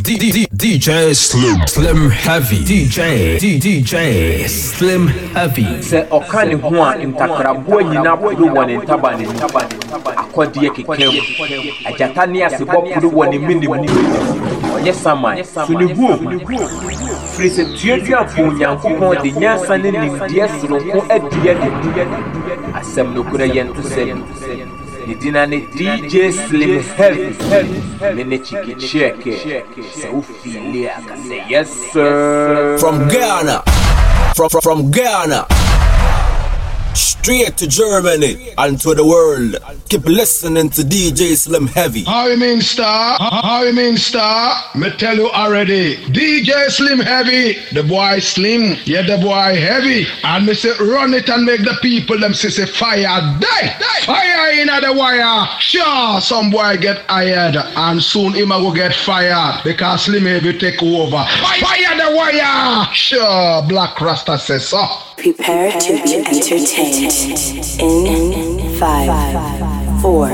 DJ Slim Slim Heavy. DJ DJ Slim Heavy. Sɛ ɔka ne ho a ntakraboa nyina poro wɔ ne ntaba ne mu. Akɔdeɛ keka mu. Agyata ne asebɔ poro wɔ ne mene mu. Ɔyɛ saman. So ne buo firi sɛ tuatuafo onyankopɔn de nyansa ne nimdeɛ soronko adua ne asɛm nokora yɛ nto sɛ ne dina ne dj slim heavy me ne chiki cheke sɛ wofiile a ka sɛ yes sir. From Ghana. From, from, from Ghana Straight to Germany and to the world. Keep listening to DJ Slim Heavy. How you mean star? How you mean star? Me tell you already. DJ Slim Heavy, the boy Slim, yeah the boy Heavy, and me say run it and make the people them say, say fire die, die. fire in the wire. Sure, some boy get hired and soon him go get fired because Slim Heavy take over. Fire the wire. Sure, Black Rasta says so. Prepare to be entertained in five, four,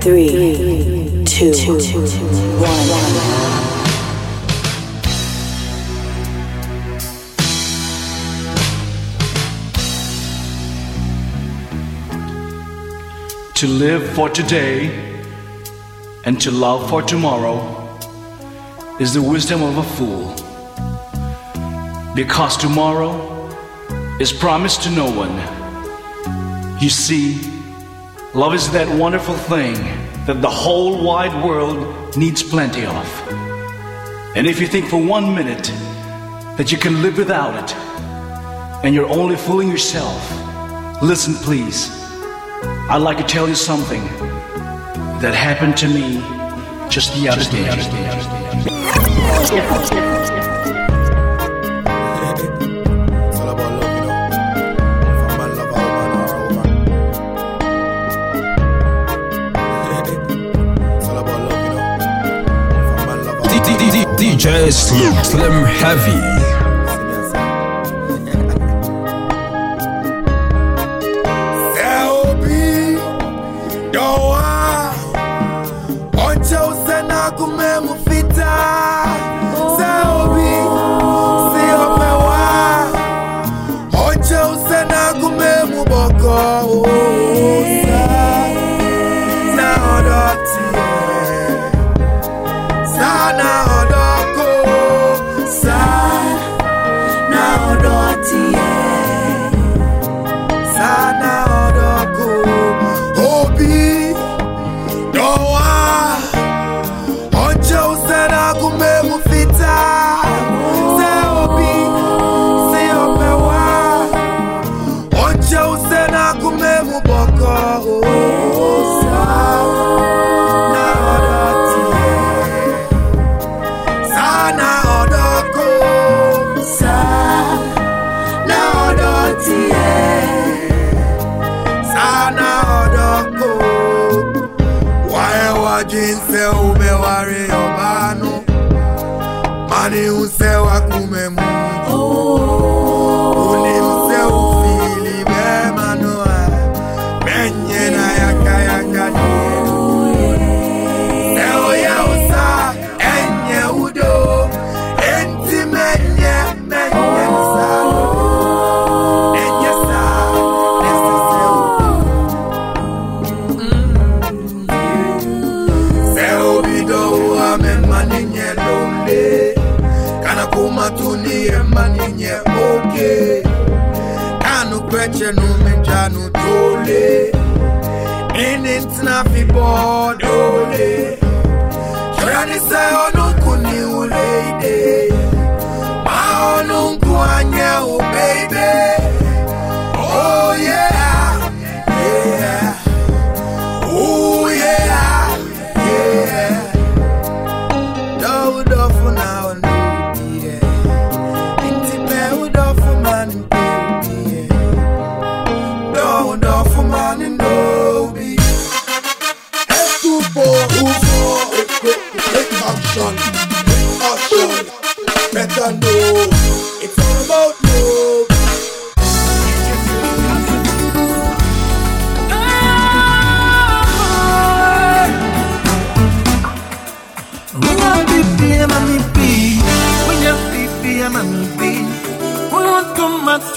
three, two, one. To live for today and to love for tomorrow is the wisdom of a fool. Because tomorrow is promised to no one. You see, love is that wonderful thing that the whole wide world needs plenty of. And if you think for one minute that you can live without it, and you're only fooling yourself, listen please. I'd like to tell you something that happened to me just the other day. DJ Slim Slim Heavy. Ame maninye londe Kana kuma tunie maninye oke. Kanu kweche numenjanu dole. Ini ntina fi bodole Shorani se onukuni uleide. Ma onunku anye u baby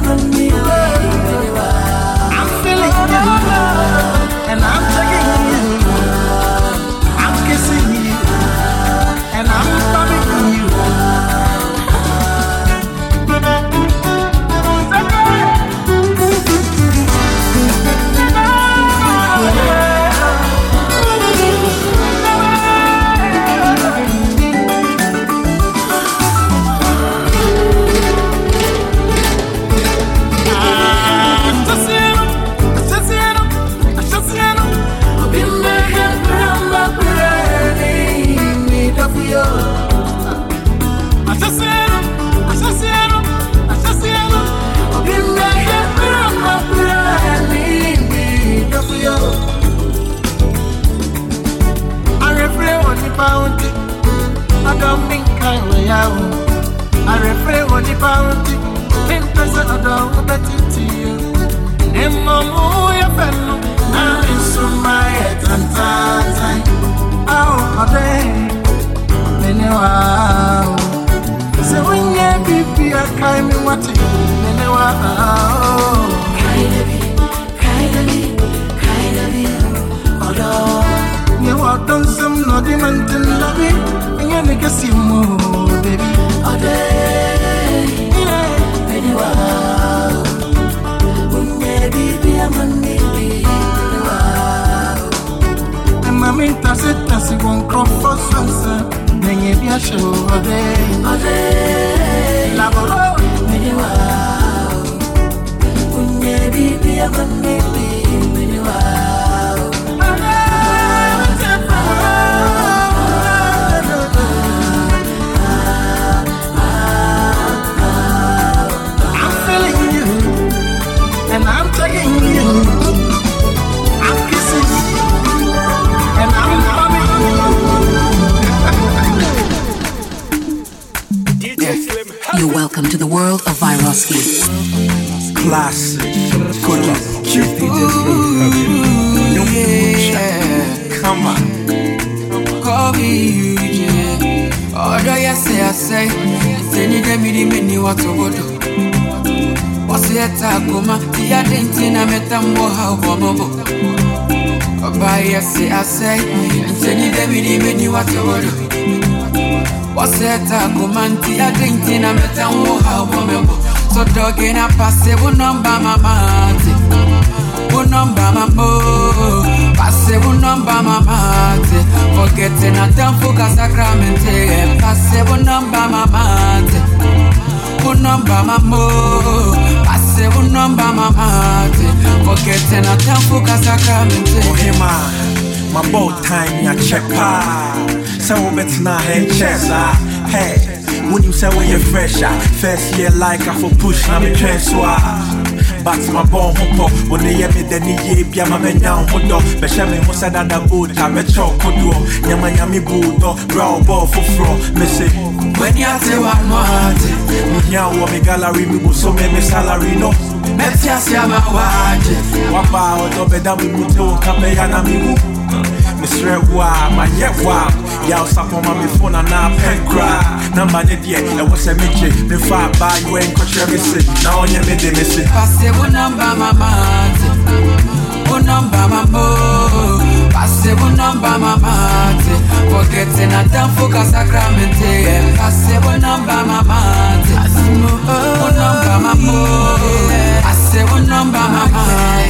monsa. I'm you. And mama, your fellow. Now it's on my head and time. Oh, a day. Menewa. So when you be a kind of what it Menewa. You walk on some naughty mountain lobby, and you make a see more, baby. All day, yeah. And my main task it You're welcome to the world of Viroski. Classic. Cookie. Cute. DJ Come on. ọdọ yẹ sẹ asẹ sẹni dẹmi di mi ni wàtò wọdọ wọsẹ yẹ ta akoma ti yá de ntí na mẹta mbọ ha ọbọ mọbọ ọba yẹ sẹ asẹ sẹni dẹmi di mi ni wàtò wọdọ wọsẹ yẹ ta akoma nti yá de ntí na mẹta mbọ ha ọbọ mọbọ sọdọ gẹ́nà pàṣẹ wọn nọmba mama ti wọn nọmba mama ooo pàṣẹ wọn nọmba mama ti forgetting a tempo ka sacramente eh. pàṣẹ wọn nọmba mama ti wọn nọmba mama ooo pàṣẹ wọn nọmba mama ti forgetting a tempo ka sacramente. Eh. Ohima, my bow time ya check pa. Say we bet na head chest ah. Hey, when you say when you fresh ah. First year like I for push na me transfer. But my bone hopo, when they me the ni ye bia ma menya hodo. Be she me ho sada da boot ah me chok kodo. Nyama nyami budo, brow ball for fro. Me you say one more Me nya wo me gallery me bo so me me salary no. Meti asia ma waje Wapa odo beda mi muto kape ya na mi wu. Mesrɛ wo a mayɛ wo a yaw sapɔma me fo na na pɛ koraa na ma ne deɛ ɛwɔ sɛ megye mefa abaa yɛ nkɔkyerɛ me me de me se Passe vos number mama Vos number mama Passe vos number mama Forgetting a damn fuka sacramente Passe vos number mama Vos number mama Passe vos number mama Forgetting a damn fuka sacramente Ọba tí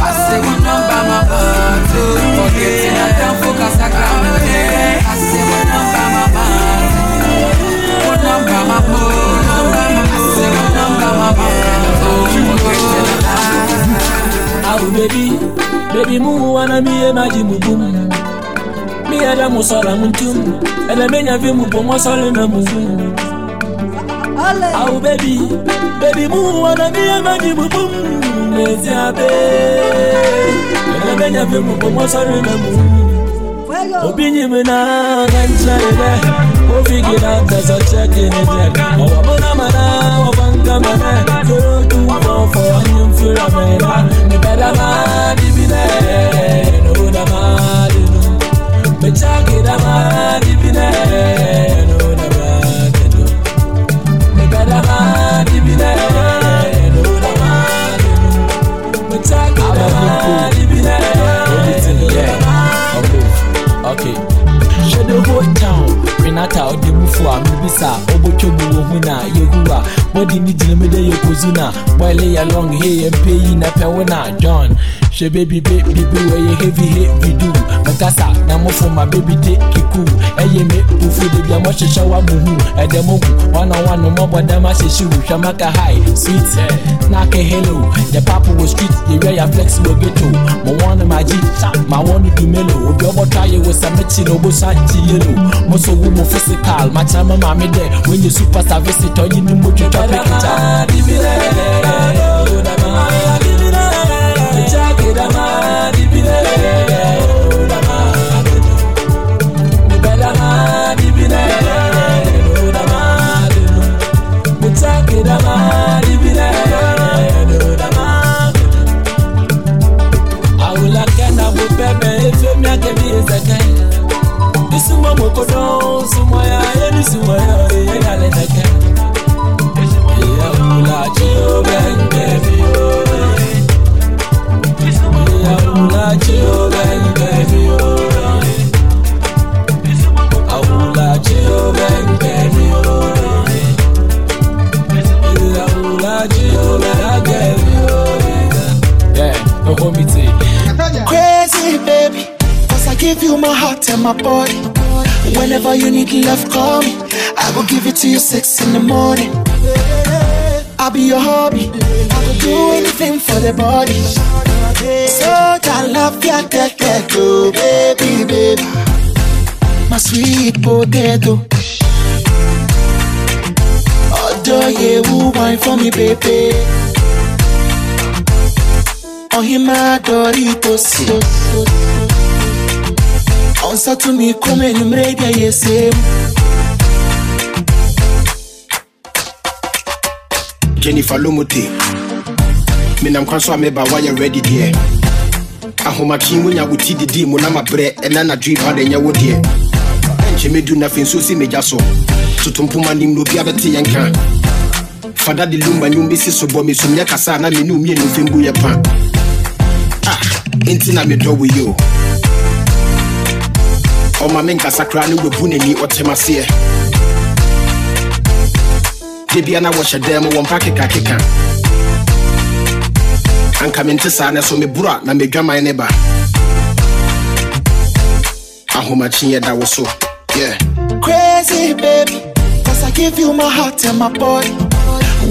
I say one number my part two. Forgetting I can't focus, I can't do one number my part. One number my part I one number my part Oh baby, baby move on mi emaji mu bum. Mi ada mu sala mu tum. Ada menya vi mu pomo sala na mu bum. Oh baby, baby mu wana mi emaji mu bona mana, o banka mana. Zero two four four, anyum fira mena. Me beda ma di bine No da ma di no. Me chaki da ma di bine No da nothing cool. Everything there. Okay. Shut the whole town. Renata Odebufuwa Mibisa Obochobu Wohuna Yehuwa Body ni jilemede Yokozuna Boyle ya long hey and pay na pewona John hwɛ baby baby bi wɔyɛ heavy heavy do mekasa na mofo ma baby de kiku ɛyɛ me bufu de bia mɔhyehyɛ wa mo hu ɛdɛ mo hu wana wana mɔbɔ dɛm ahyehyɛ wu hwɛ maka high sweet na ake hello yɛ papo wɔ street yɛwia yɛ flex wɔ ghetto mo wɔn ma gye ma wɔn do melo obi ɔbɔtɔ ayɛ wɔ sɛ mekyi na obosu agye yellow mo so wo mo physical makyerɛ ma maame dɛ when you superstar visitor yi ni mo twitwa picture Suma sweet potato. Adore you, who wine for me, baby. Oh, he my Doritos. Onsa to me, come in, I'm ready, yes, same. jennifer lomote menam kwan so a meba woayɛ ready deɛ ahomakye wonya wo ti didi mu na mabrɛ ɛna nadwe pa da ɛnyɛ wo deɛ na afei nso si megya so toto mpoma nim na obia bɛte yɛn ka fada de lumba nwom bɛsi so bɔ mesomnyɛ kasa na mene mmienu mfɛm gu yɛ pa ah enti na medɔ wo yi o ɔma me nkasa koraa ne wabu n'ani ɔtem aseɛ de bia na wɔhyɛ dɛn mu wɔ mpa kekakeka anka mente saa ne so meboro a na medwaman ne ba ahomakye yɛ da wo so yeah. Crazy baby, cause I give you my heart and my body.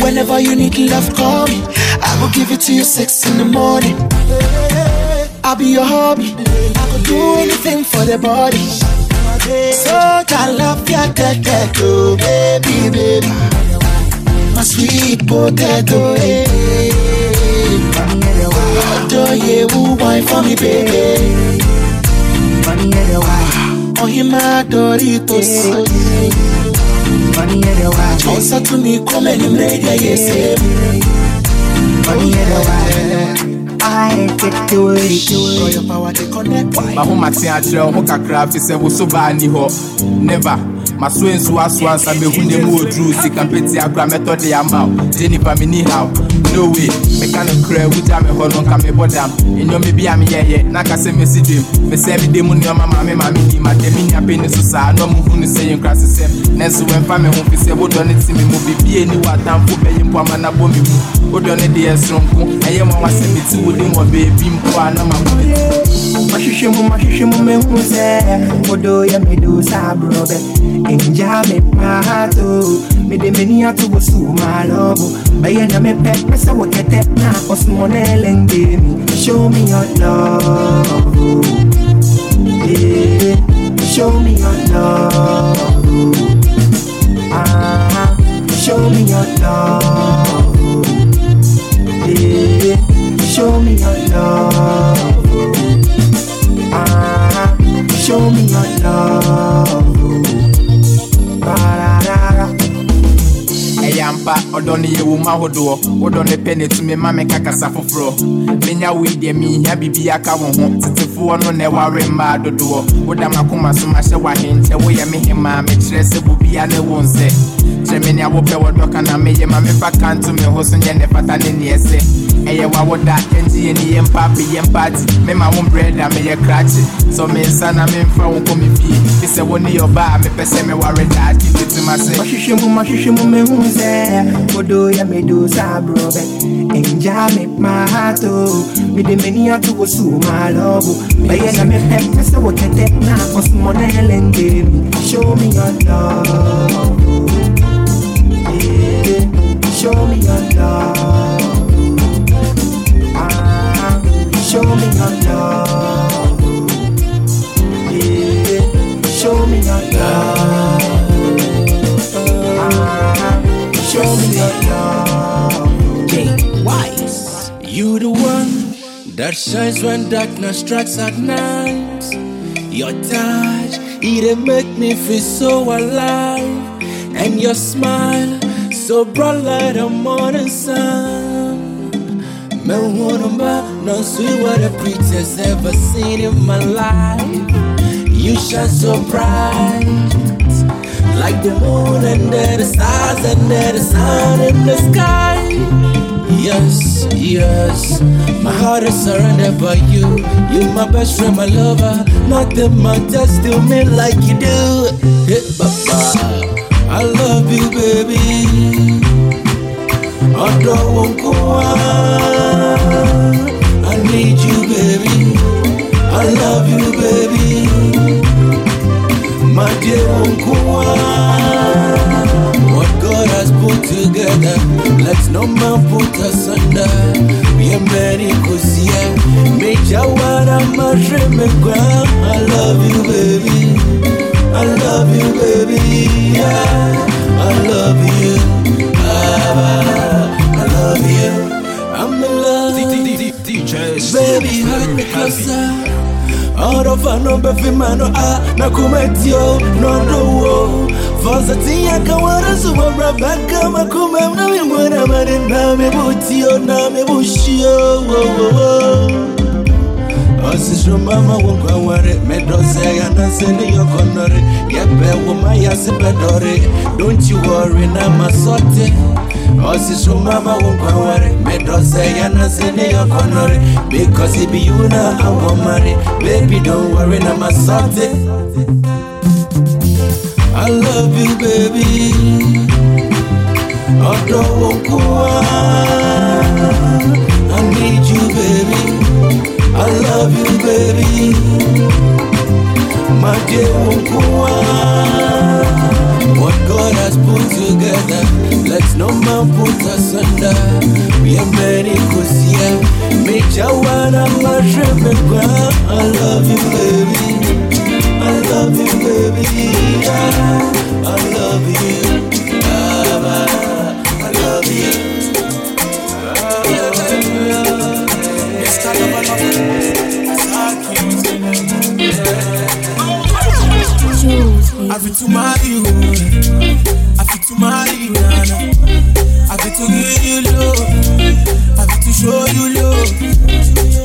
Whenever you need love, call me. I will give it to you six in the morning. I'll be your hobby. I could do anything for the body. So I love ya, go, baby, baby. My sweet potato, eh. Adore you, wine for me, baby. Oh, he my Doritos. Onsa to me, come and you made ya, yes, mahomate akyerɛ wo ho kakra te sɛ wo so baa ni hɔ neva Maswen sou aswa Sabe hunde mou odru Sikampeti agwa metode ya mau. Deni pa mi ni how No way. Mekano kre Wuja me holon ka me bodam. E Inyo mi biya mi yeye Naka se me sidim Me se mi demu ni oma mame mami di Ma demi ni apeni susa No mu huni se yin krasi sem. Nensu wen fa me humpi se Wodo e ni timi mu Bibiye ni watan Fu be yin pwa mana bo mi mu Wodo ni diye sronku Eye mwa wase mi tu Wodi mwa bebi mpwa na ma mwe Mashishimu mashishimu me hunse Wodo ya midu sabrobe me so ma lɔbo bɛyɛ na sɛ wo kɛtɛ na ɛlɛnge mi show me your love yeah. show me your love. Ah, show me your love. Yeah, show me your love. Ah, show me your love. Ampa ɔdɔ no yɛ wo mu ahodoɔ wodɔ no pɛ ne tumi ma meka kasa foforɔ menya wei deɛ menhia biribi aka wo ho tetefoɔ no na ɛware mmaa dodoɔ woda makoma so mahyɛ w'ahenkyɛ woyɛ me hemaa mekyerɛ sɛ bobia ne wo nsɛ kyerɛ me nea wopɛ wɔdɔ ka na meyɛ ma mefa ka nto me ho so nyɛ ne fata ne neɛ sɛ ɛyɛ wawoda yɛngye yɛni yɛmpa pe yɛmpa ati mema wo mbrɛda meyɛ krakye sɛ me nsa na memfa wo nkɔ me fie fi sɛ wo ne yɛɔba a mepɛ sɛ meware daakye tetema sɛ mahwehwɛ mu mahwehwɛ mu mehu sɛ wodo yɛ medo saa borɔbɛ ɛngya me mahato mede m'ani ato wo so malɔbo bɛyɛ na mepɛ pɛ sɛ wo kɛtɛ na ɔsomɔ na ɛlɛnde mi show me your love Yeah, show me your love show me love show me love. You the one that shines when darkness strikes at night. Your touch, it make me feel so alive. And your smile, so bright like the morning sun. Man, wanna no sweet what a preacher's ever seen in my life. You shine so bright. Like the moon and there the stars and there the sun in the sky. Yes, yes, my heart is surrounded by you. You my best friend, my lover. Nothing matters to me like you do. I love you, baby. Ọ̀dọ̀ wọn kò wá. I need you, baby. I love you, baby. My dear Unkua, what God has put together, let no man put asunder. We are many kusia, Major Wana Mashrimekwa. I love you, baby. I love you, baby. Yeah, I love you. Ah, DJ Baby, hug me closer. A na kumetio no no wo. Fosa tia kawara suwa rabaka makume na mi mwana mane na me butio na me bushio wo wo wo. Osisro mama wonkwa ware medose ya nansene yokonore Yepe woma yasi bedore Don't you worry na masote Wonkwa ware medose ya nansene yokonore Because it be you na want marry Baby don't worry na masote I love you baby. Odo wonkwa I need you baby. I love you, baby. My dear Has put together, let no man put us under. We are many kusia. Mecha wana mashemekwa. I love you, baby. I love you, baby. Yeah, I love you. I love you. Fit to marry you, I fit to marry you, Nana. I fit to give you love, I fit to show you love.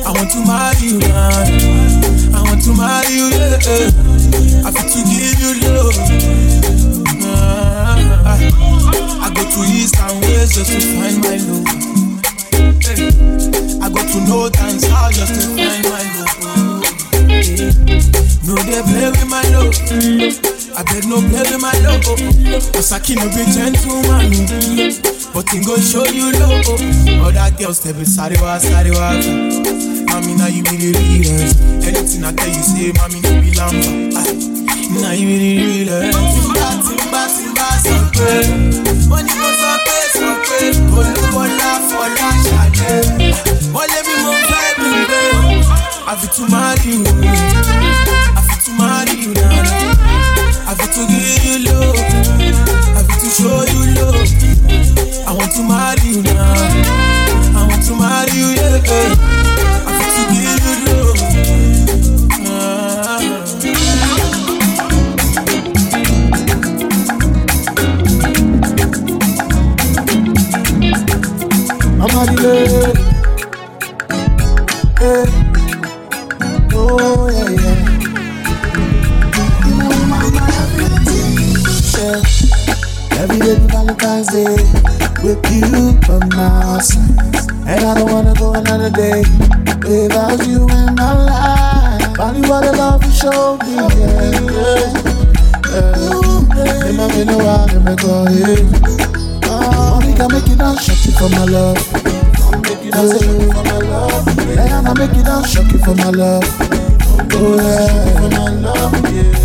I want to marry you, Nana. I want to marry you, yeah. Eh. I fit to give you love. Ah, I go to east and west just to find my love. Eh, I go to north and south just to find my love. Eh, no, they play with my love. I beg no with my love. Cause I can't be gentleman. But he go show you love. Other girls, they be sorry, wa, sorry, wa. Mommy, now you be the realest. Anything I tell you, say, mommy, no be lamba. Ah, Now you be the realest. Timba, timba, timba, so pé. Wọ́n ní mo sọ pé, sọ pé. Olúbọ̀lá, fọlá, ṣàdé. Wọ́n lé mi, mo fẹ́ bí gbé. I fit to marry you. I fit to marry you now have to give you love, have to show you love. I want to marry you now, I want to marry you, yeah. yeah. I have to give you love. Ah. I'm married. Valentine's Day with you by my side. And I don't wanna go another day without you in my life. Finally, what a love you show me. Yeah, yeah. yeah. It make be no while, it might go here. Oh, I can make it out, shut it for my love. Yeah, and I make it out, shut you for my love. Oh, yeah.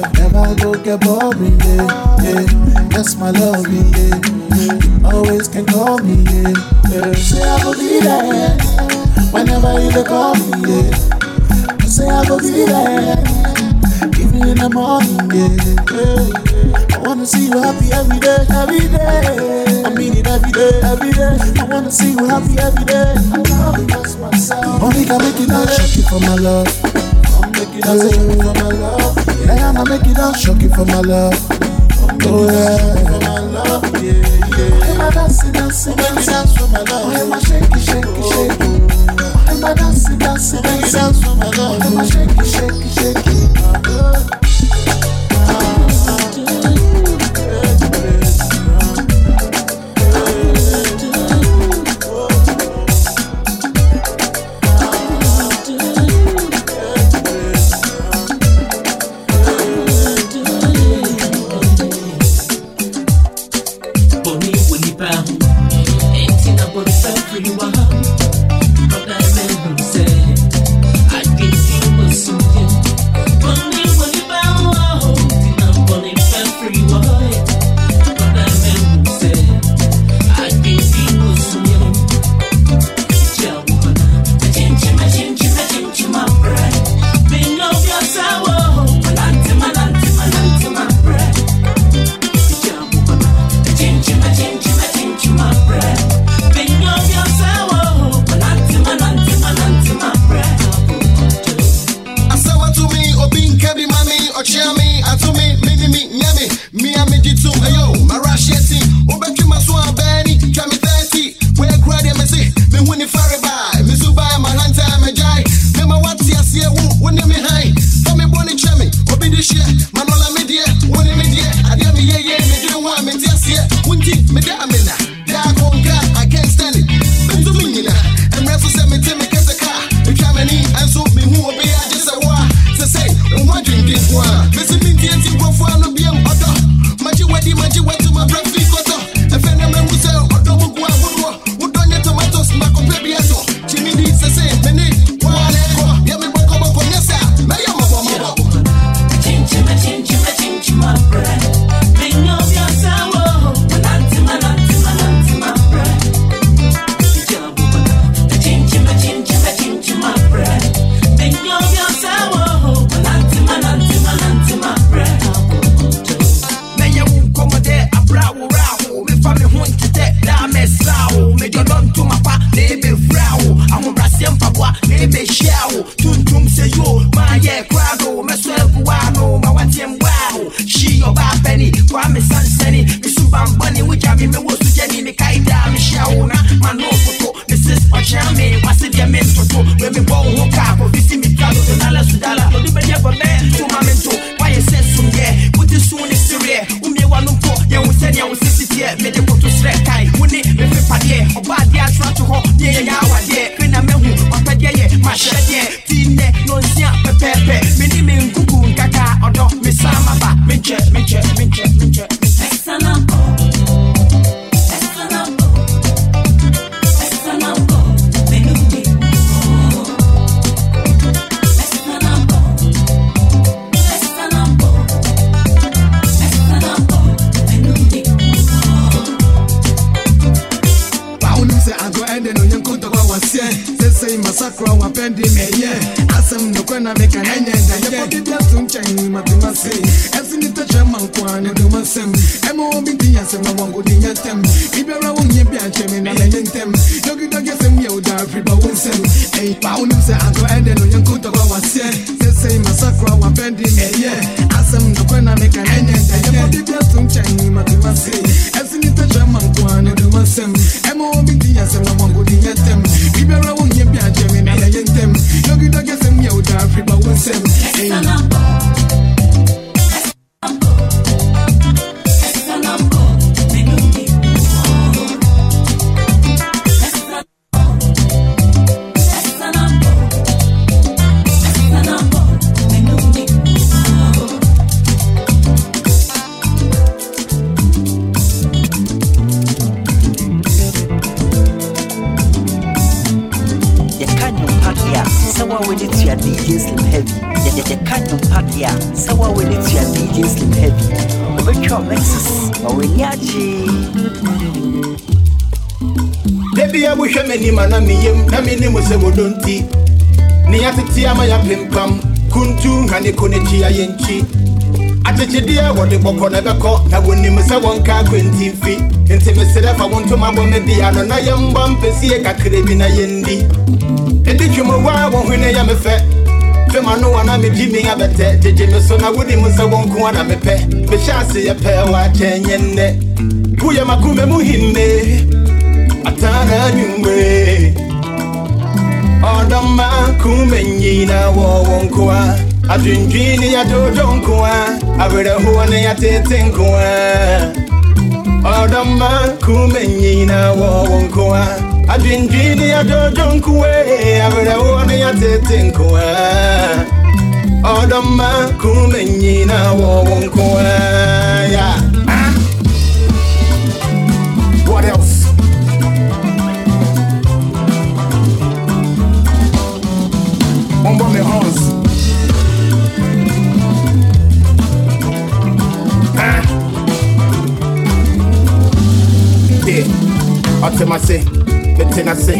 I go get boring, yeah, yeah. That's my love, yeah. You always can call me, yeah, yeah. Say I will be there whenever you call me, yeah. Say I will be there even in the morning, yeah, yeah. I wanna see you happy every day, every day. I mean it every day, every day. I wanna see you happy every day. I'm happy, that's myself. Only can make it out, shake it for my love. I'm making it out, shake it for my love. I'ma make it all shock for my love. Oh yeah, for my love, yeah, yeah. Hey, my dancing, dancing, dancing, dance for my love. Hey, my shaky, shaky, shaky. Hey, my dancing, dancing, dancing, dance for my love. Hey, my shaky, shaky, shaky. Sɛ wo nko a na mepɛ mehyɛ ase yɛpɛ wɔ akyɛn nyɛ nnɛ woyɛ makoma mu himme atara nyumwe ọdọmma kume nyina wọ wọn nkoa adwendwen ne yɛdodwo nkoa awerɛhoɔ ne yɛtete nkoa ọdọmma kume nyina wọ wọn nkoa adwendwen ne yɛdodwo nkoa awerɛhoɔ ne yɛtete nkoa ọdọmma kume nyina wọ wọn nkoa yeah. Ah. What else? Bomba me house. Ah. Yeah. Ọtẹmase, mẹtẹnase, wọ́dí ẹ̀ máa ṣe,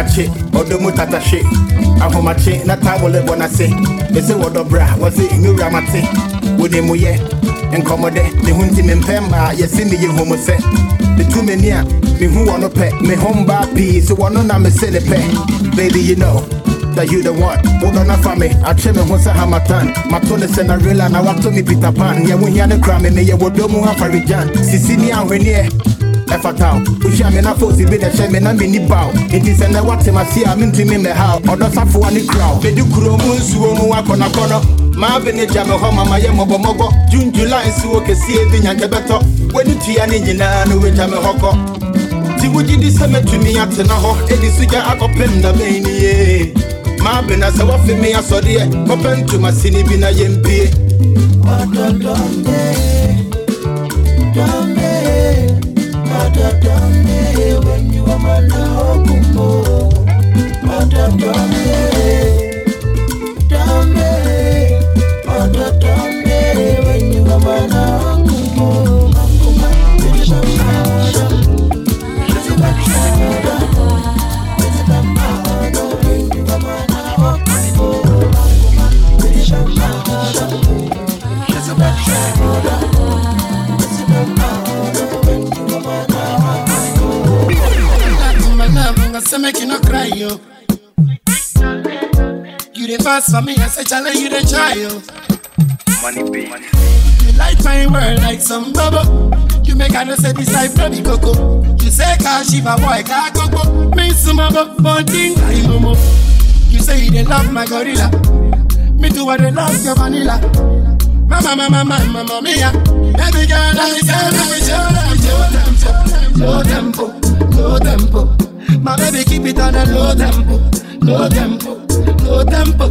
ọdún mú tata ṣe, ahomakye na tábìlì bọ̀ náà ṣe, èsì wọ́dọ̀ bra, wọ́n sì ìnúra máa ṣe, wọ́dí mu yẹ, nkọmọdé, ne ho nti mi mpẹ́ mmaa, yẹ sí mi yẹ hu mu sẹ́, ne tu mi ní a, mi hu wọ́n pẹ́, mi hu mbaa pii, sọ wọ́n na mi sẹ́ ne pẹ́, baby you know. That you the one, on for me. I trim me once I have my turn. My tone is in a real and I want to me Peter Pan. When you the crime, me, you would do more for the Jan. Ɛfata o wohyia me na fosi bi na ɛhyɛ me na menni baw enti sɛ nɛ woate mase a mentumi mmɛhaw ɔdɔ safoa ne kuraw mede kuro mu nsuo mu akɔnakɔnɔ maa bi ne gya me hɔ mama yɛ mmɔbɔmmɔbɔ june july nsuo kɛsie bi nyankɛ bɛtɔ w'ani tua ne nyinaa no wagya me hɔ kɔ nti wogye di sɛ mɛtumi atena hɔ ɛdi so gya akɔpem na mɛnie maa bi na sɛ woafe me asɔdeɛ kɔpɛ ntoma sini bi na yɛmpie when Mother, fast for me, I say, challenge you the child. Money be. You light my world like some bubble. You make I know say this life no be coco. You say car shiva boy car coco. Me some about bunting I momo. You say you dey love my gorilla. Me too I dey love your vanilla. Mama mama mama mama mia. Baby girl I say me show them show them tempo, low tempo, low tempo. My baby keep it on a low tempo, low tempo, low tempo.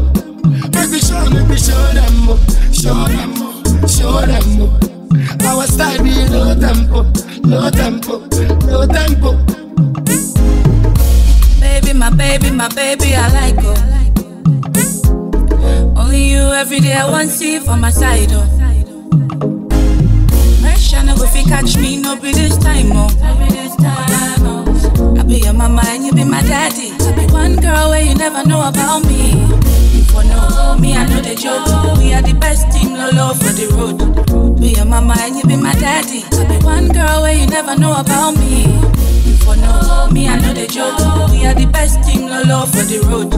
Baby show me, me show them, oh, show them, oh, show them. oh. Our style be low tempo, low tempo, low tempo. Baby, my baby, my baby, I like her. Only you every day I want see for my side, oh. Pressure no go fit catch me, no be this time, oh. No be. Your mama and you be my daddy. I be one girl where you never know about me. You for know me, I know the joke. We are the best team, lolo for the road. Be your mama and you be my daddy. I be one girl where you never know about me. You for know me, I know the joke. We are the best team, lolo for the road.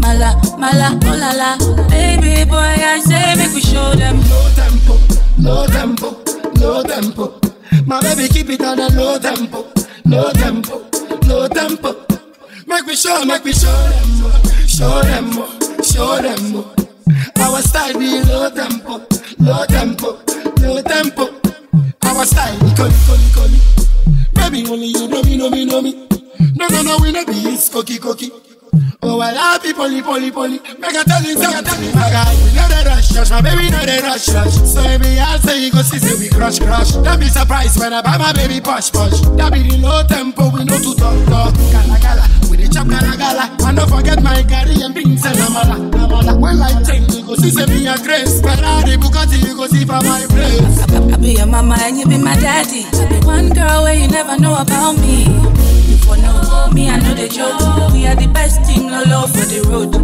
Mala, mala, oh la la. Baby boy, I say make we show them. Low tempo, low tempo, low tempo. My baby keep it on a low tempo, low tempo, low tempo. Make me show, make me show them more, show them more, show them more. Our style be low tempo, low tempo, low tempo. Our style be coli, coli, coli. Baby, only you know me, know me, know me. No, no, no, we no be it's cookie, cookie. Oh, I love you, poly, poly, poly. Make a tell say a tell my guy. We know the rush, rush, my baby know the rush, rush. So baby, I'll say you go see, say we crush, crush. Don't be surprised when I buy my baby push, push. That be the low tempo, we know to talk, talk. Gala, gala, we the chop, gala, gala. And don't forget my garri and beans and amala, amala. When life change, you go see, say me a grace. Ferrari, Bugatti, you go see for my place. I be your mama and you be my daddy. I be one girl where you never know about me. Know me, I know the joke. We are the best team, no love for the road.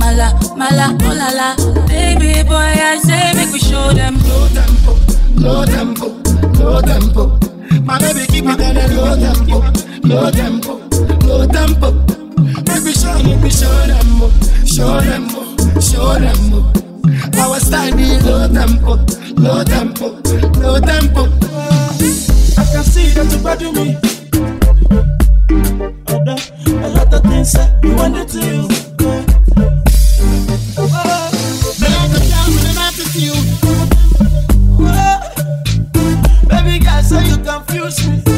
Mala, mala, oh la la. Baby boy, I say make we show them. Low tempo, low tempo, low tempo. My baby keep it on a low tempo, low tempo, low tempo. Make me show, make me show them show them show them. Our style be low tempo, low tempo, low tempo. I can see that you body me. A girl with an attitude. Baby girl, say you confuse me.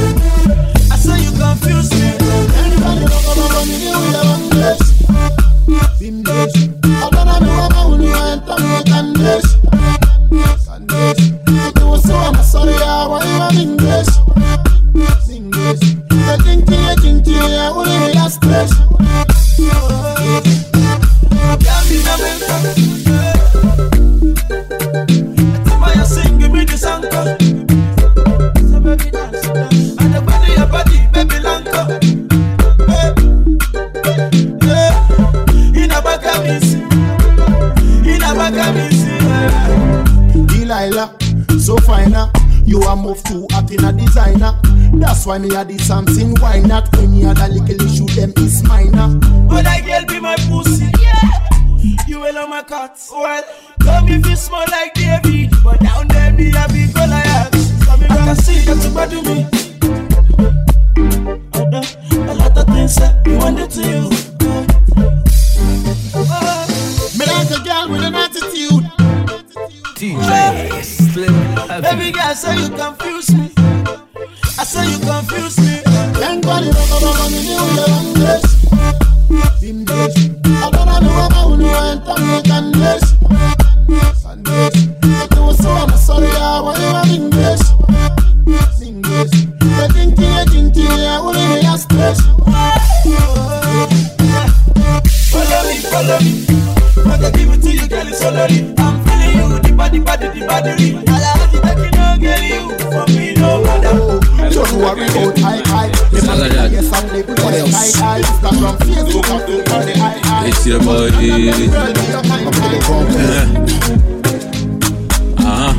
You are moved to acting a designer. That's why me a did something. Why not? Any other little issue, them is minor. But I girl be my pussy. Yeah. You will on my cut. Well, come if you smell like David. But down there be a big Goliath. So me I can see that you body me. Other, a lot of things that you want to do. DJ Slim Baby girl, say you confuse me. I say you confuse me. Anybody know about money, you will have this. Body, body, the body. I like it, I can girl, you. For me, no matter. Don't worry about high high. Them a Like that. yes, I'm labeled as high high. Instagram, Facebook, I'm doing all the high high. It's your body. Uh-huh.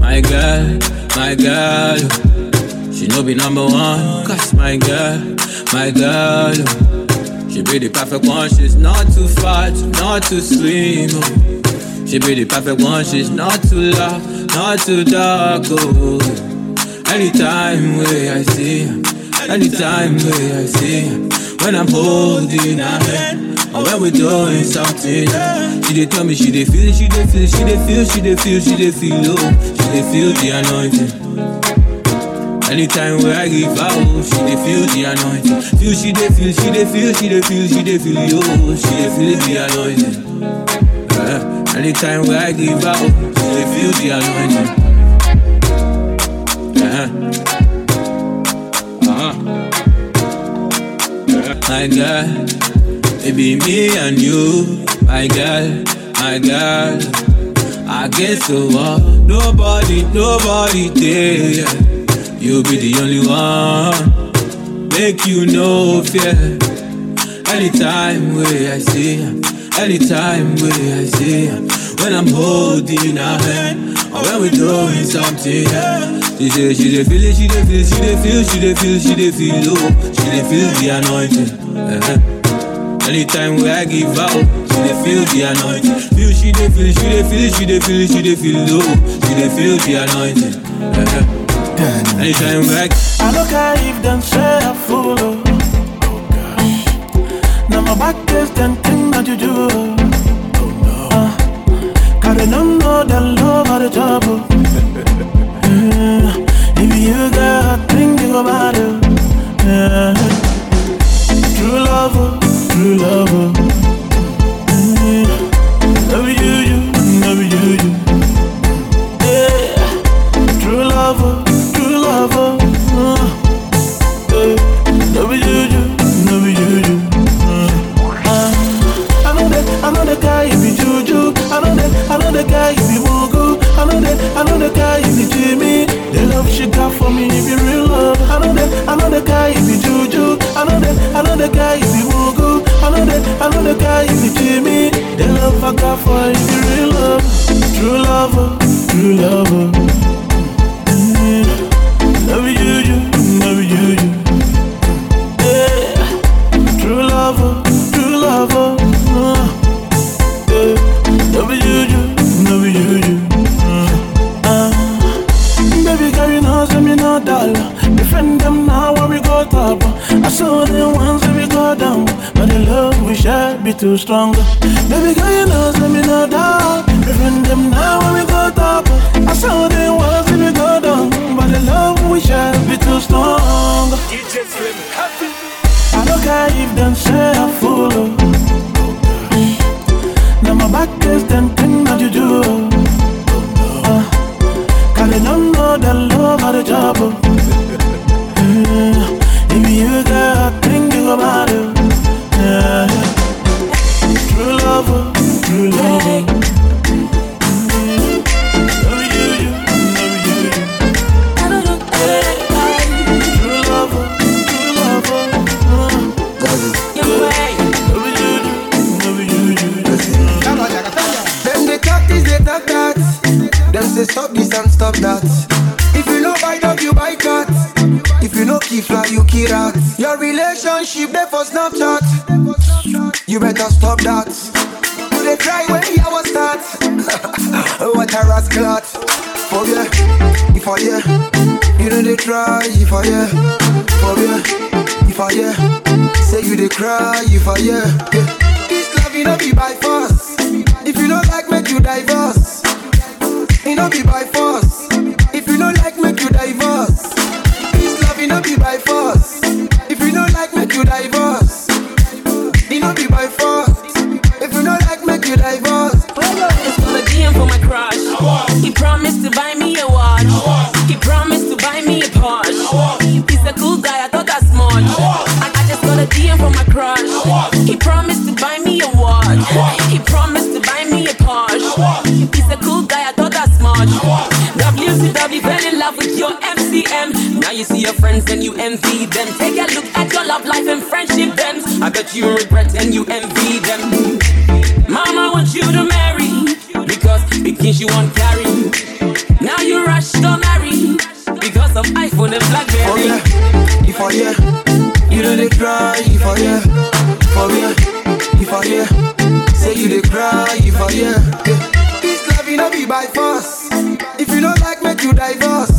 My girl, my girl, she no be number one. Cause my girl, my girl, the perfect one. She's not too fat, not too slim. oh. She be the perfect one. She's not too loud, not too dark. Oh. Anytime where I see her, anytime where I see her, when I'm holding her hand, or when we're doing something, she dey tell me she dey feel, she dey feel, she dey feel, she dey feel, she dey feel, oh, she dey feel the anointing. Anytime where I give oh, she dey feel the anointing. Feel, she dey feel, she dey feel, she dey feel, she dey feel, oh, she dey feel the anointing. Eh, anytime where I give oh, she dey feel the anointing. Uh-huh. Uh-huh. My girl, it be me and you, my girl, my girl. I guess so what? Nobody, nobody there. You be the only one. Make you no fear. Anytime where I see her, anytime where I see her, when I'm holding her hand, or when we're doing something. Yeah. She say she dey feel it, she dey feel, she dey feel, she dey feel, she dey feel, oh, she dey feel the anointing. Uh-huh. Anytime where I give out, she dey feel the anointing. Feel she dey feel, she dey feel, she dey feel, she dey feel, oh, she dey feel the anointing. Uh-huh. Anytime where I I don't care if them say I fool. oh. gosh, Now my back is them thing that you do. Uh, Cause they don't know the love of the trouble. Yeah. If you got a thing, you go bad. oh. Yeah. True love, oh, true love. oh. I know the guy you be Jimmy. The love she got for me be real love. I know that, I know the guy you be juju. I know that, I know the guy you be mugu. I know that, I know the guy you be Jimmy. The love I got for you be real love. True love, oh, true love. Too strong. Baby girl, you know, say me no dollar. Defend them now when we go top. I saw them once when we go down. But the love we share be too strong. I don't care if them say If I yeah, for yeah, if I yeah, say you they cry. If I yeah, yeah. this love you know be by force. You regret and you envy them. Mama wants you to marry because because she won't carry. Now you rush to marry because of iPhone and BlackBerry. Oh yeah, if I yeah, you know they cry. If I yeah, for yeah, if I yeah, say you they cry. If I yeah. this love it not be by force. If you don't like, make you divorce.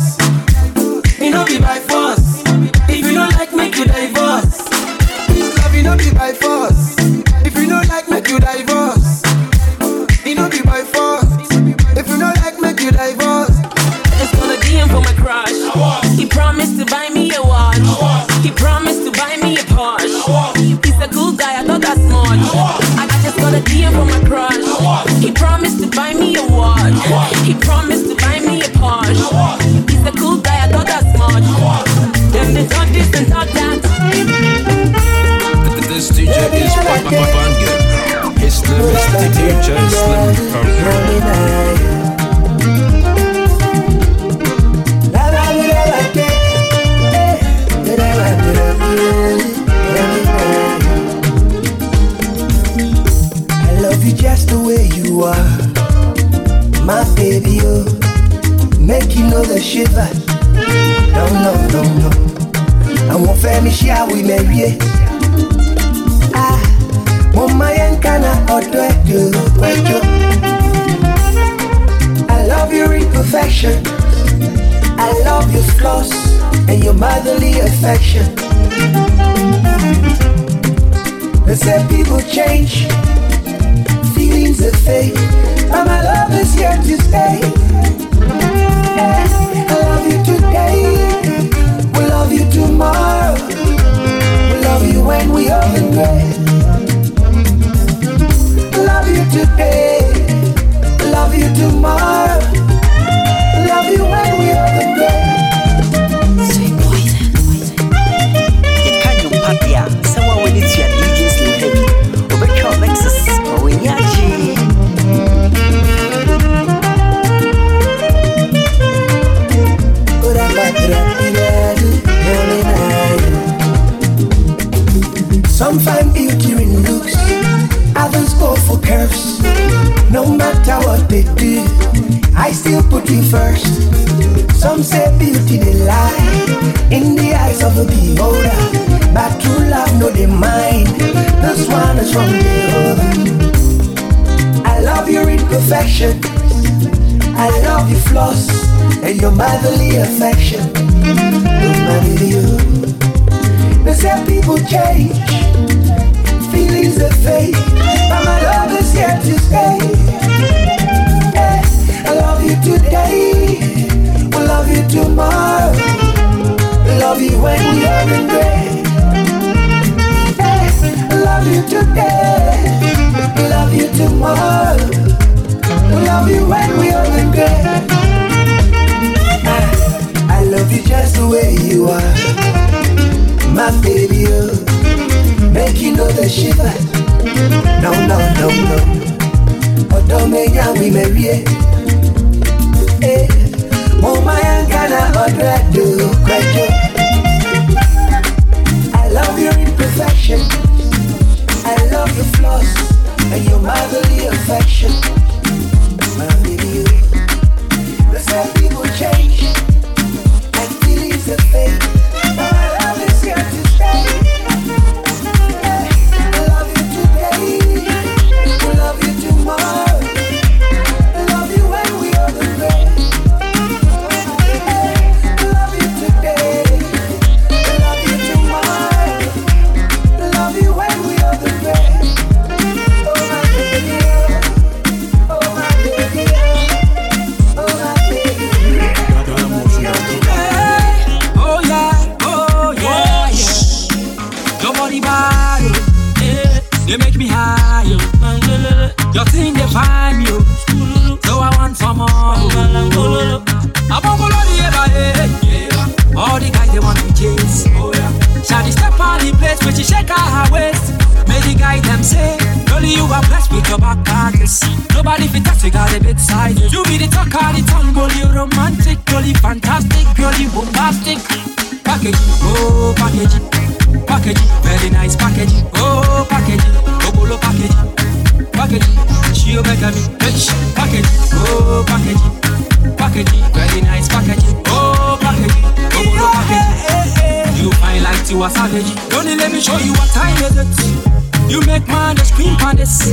me show you what time is it. You make my just scream on this.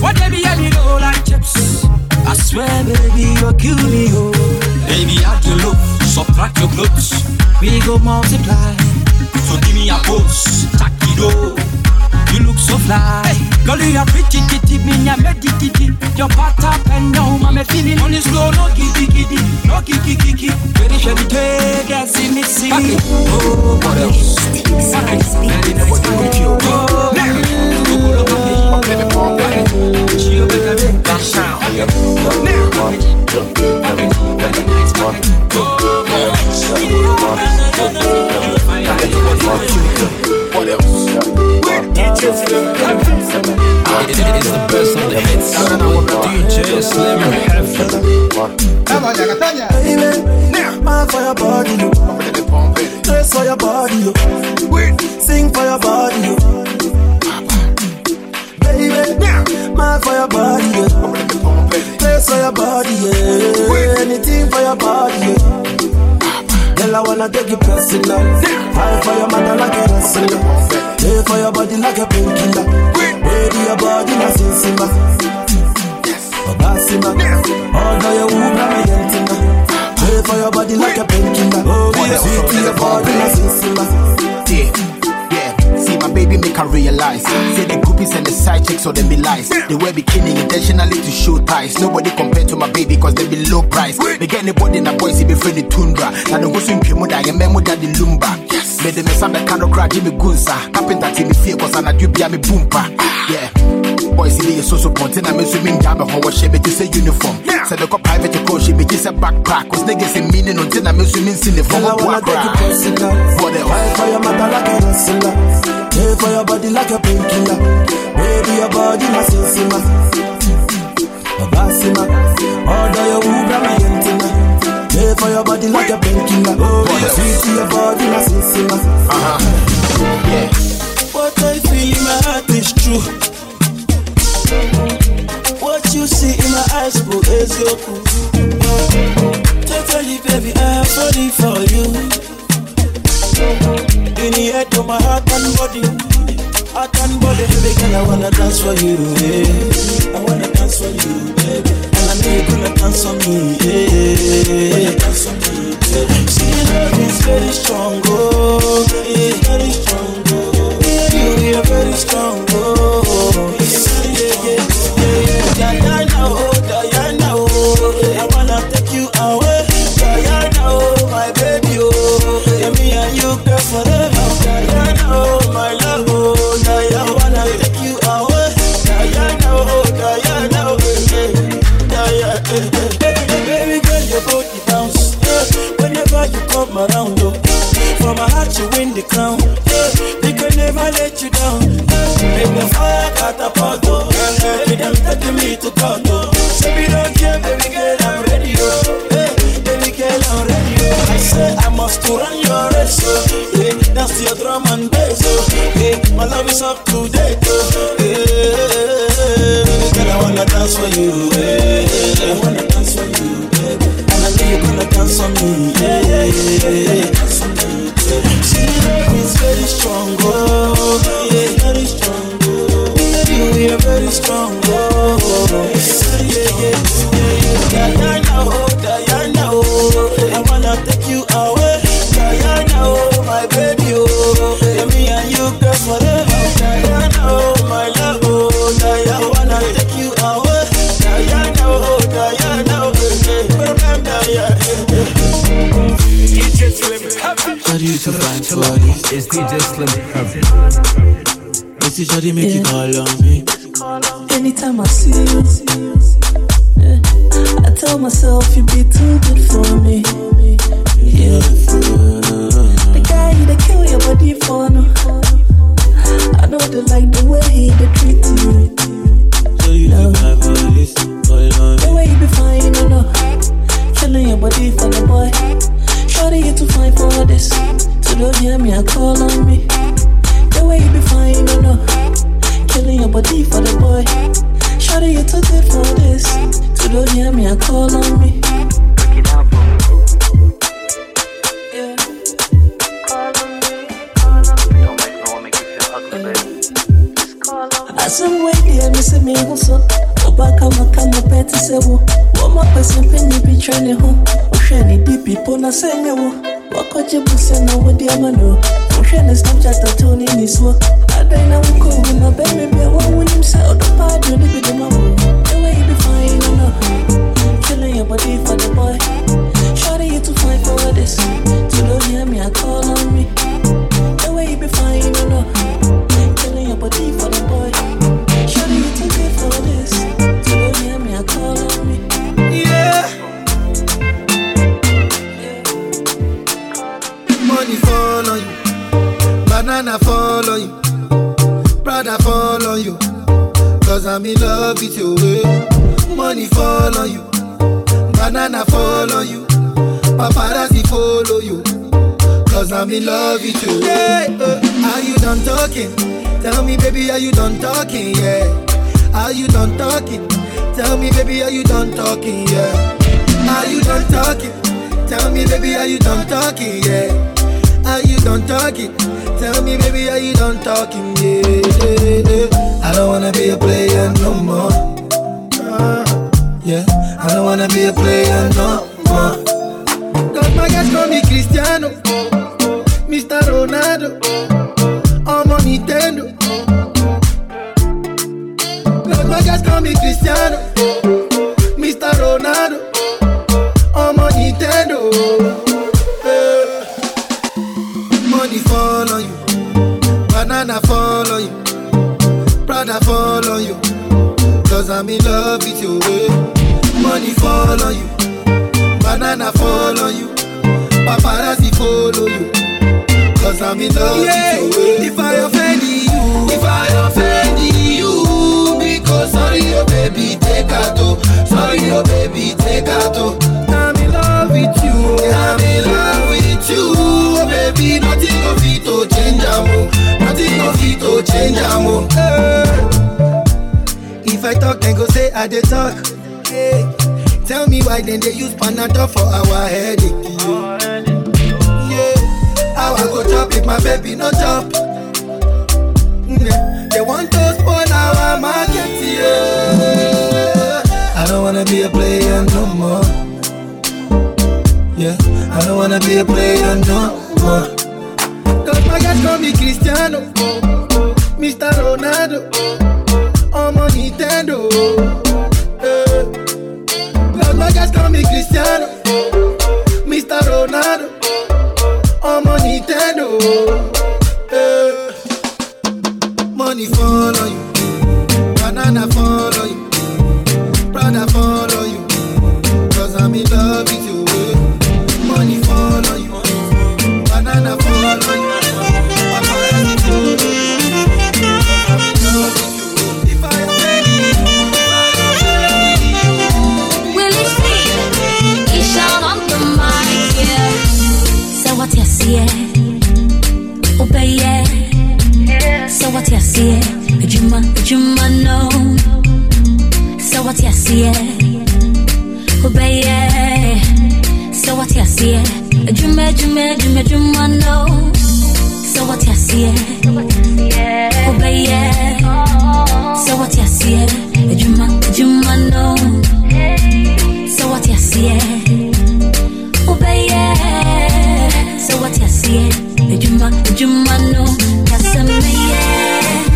What they be having all like chips. I swear, baby, you kill me, oh. Baby, add your look, subtract your clothes. We go multiply. So give me a pose, tack it You look so fly. Girl, you a pretty kitty, me a meddy kitty. Your butt up and down, I'm a feeling on the slow, no giddy giddy, no giddy giddy. Very shabby, that's in me see. Oh, what else? Very nice, very pure. What else? get your flow. It is the best of the hits with DJ Slim Heffer. Man for your body, you. Dress for your body, you. Sing for your body, yo. Baby, man for your body, you. Dress for your body, yeah. Anything for your body, yo. Girl, I wanna take you personal. Fight for your mother like a wrestler. Play for your body like a painkiller. Baby, your body na sinsima. Obasima. Although you woo, na me yentina. Play for your body like a painkiller. Oh, yeah. Sweet your body na. Yeah, yeah. See my baby make her realize. Say the groupies and the side chicks or them be lies. They wear bikini intentionally to show ties. Nobody compare to my baby cause they be low price. They get anybody in a boy see be friendly tundra. Now the go swim kimo da memo da lumba. Yes. Me de me sabe kano cry Jimmy Gunsa. Carpenter team me fear cause I do be a me boompa. Ah. Yeah. Boys see me so so pontin na me swimming down me she to say uniform. Say the private coach she be a backpack. Cause niggas in meaning until na me swimming sin the form Girl, I wanna take it personal. What else? Fight for your mother like a wrestler. Play for your body like a painkiller. Baby, your body na sinsima. Obasima. Although you woo, na me yentina. Play for your body like a painkiller. Oh, yeah. Sweet your body na sinsima. Uh-huh. Yeah. What I feel in my heart is true. What you see in my eyes, bro, is your cool. Totally, baby, I'm falling for you. In the head of my heart and body, heart and body, baby girl, I wanna dance for you. Yeah. I wanna dance for you, baby. And I know you're gonna dance for me. Yeah. Dance for me, yeah. See, love is very strong, oh, yeah, very strong, oh. Yeah, you are very strong, oh. Yeah, your body bounce. Yeah. Whenever you come around, oh, from my heart you win the crown. Yeah. We can never let you down. Make the fire catapult, oh. Baby, them taking me to court, oh. Say we don't care, baby girl, I'm ready, oh. Hey, baby girl, I'm ready, oh. I say I must run your race, oh. Yeah, dance to your drum and bass, oh. Yeah, my love is up to date, oh. Yeah, baby girl, I wanna dance for you, yeah. I wanna dance for you, know you're gonna dance for me, yeah, yeah, yeah, love is very strong, oh. Yeah, very strong, oh. You are very Shawty, fine for. It's DJ Slim. Missy Shawty, make you call on me. Anytime I see you, yeah, I tell myself you be too good for me. Yeah, the guy that kill your body for no. I know they like the way he they treat you. So you fine for. Call on The way you be fine, you know. Killing your body for the boy. Shorty, you too fine for this. So don't hear me, I call on me. The way you be fine, you know. Killing your body for the boy. Shorty, you too good for this. So don't hear me, I call on me. Asem wey deɛ me sɛ mehu so ɔba kamaka mopɛ te sɛ wo wɔma pɛsɛ mpanyi bi twɛ nyɛ wo wakɔgye bu sɛ na wode ama no wohwɛ ne snapchat atɛw ne ni soɔ adɛn na wokɔwu na bɛme bia wɔwonim sɛ ɔdɔ paa deɛ ne bi de ma wo the way you be fine no no. Killing your body for the boy. Shorty you too fine for this. So don't hear me I call on me. The way you be fine no no. Killing your body banana fall on you, fall on you. Cause I'm in love with you. eh. Money fall on you, banana fall on you, paparazzi follow you. Cause I'm in love with you. Yeah, uh, are you done talking? Tell me, baby, are you done talking? Yeah. Are you done talking? Tell me, baby, are you done talking? Yeah. Are you done talking? Tell me, baby, are you done talking? Yeah. Are you done talking? Tell me, baby, are you done talking? Yeah. yeah, yeah. I don't wanna be a player no more. Yeah. I don't wanna be a player no more. Cause my guys call me Cristiano, Mr. Ronaldo, I'm on Nintendo. Cause my guys call me Cristiano, Money fall on you, banana fall on you, paparazzi follow you. Cause I'm in love Yeah, with you. eh. If I offend you, if I offend you, because sorry, oh baby, take out. oh. Sorry, oh baby, take out. oh. I'm in love with you. I'm in love with you, oh baby. Nothing of it to change, amo. Nothing of it to change, amo. Eh. If I talk, then go say I dey talk. Hey. Tell me why then they use Panadol for our headache. Yeah. How I go chop if my baby no chop? They want to spoil our market. Yeah. I don't wanna be a player no more. Yeah. I don't wanna be a player no more. Cause my guys call me Cristiano, Mr. Ronaldo. I'm on Nintendo. My guys call me Cristiano, Mr. Ronaldo. I'm Nintendo. Eh. Money fall on you, banana fall on you, you see, obey, yeah. So what you see, Juma, Juma, no. So what you see, obey, yeah. So what you see, Juma, Juma, Juma, Juma, no. So what you see, obey, yeah. So what you see, Juma, no. So what you see, Juma, Juma, no. That's a me, yeah.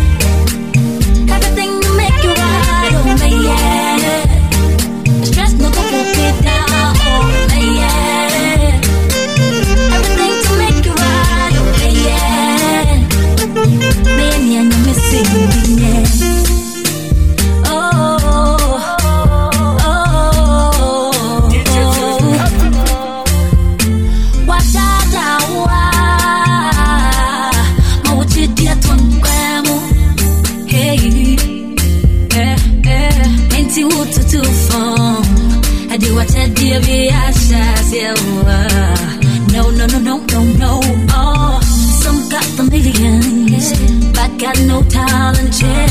No talent yeah.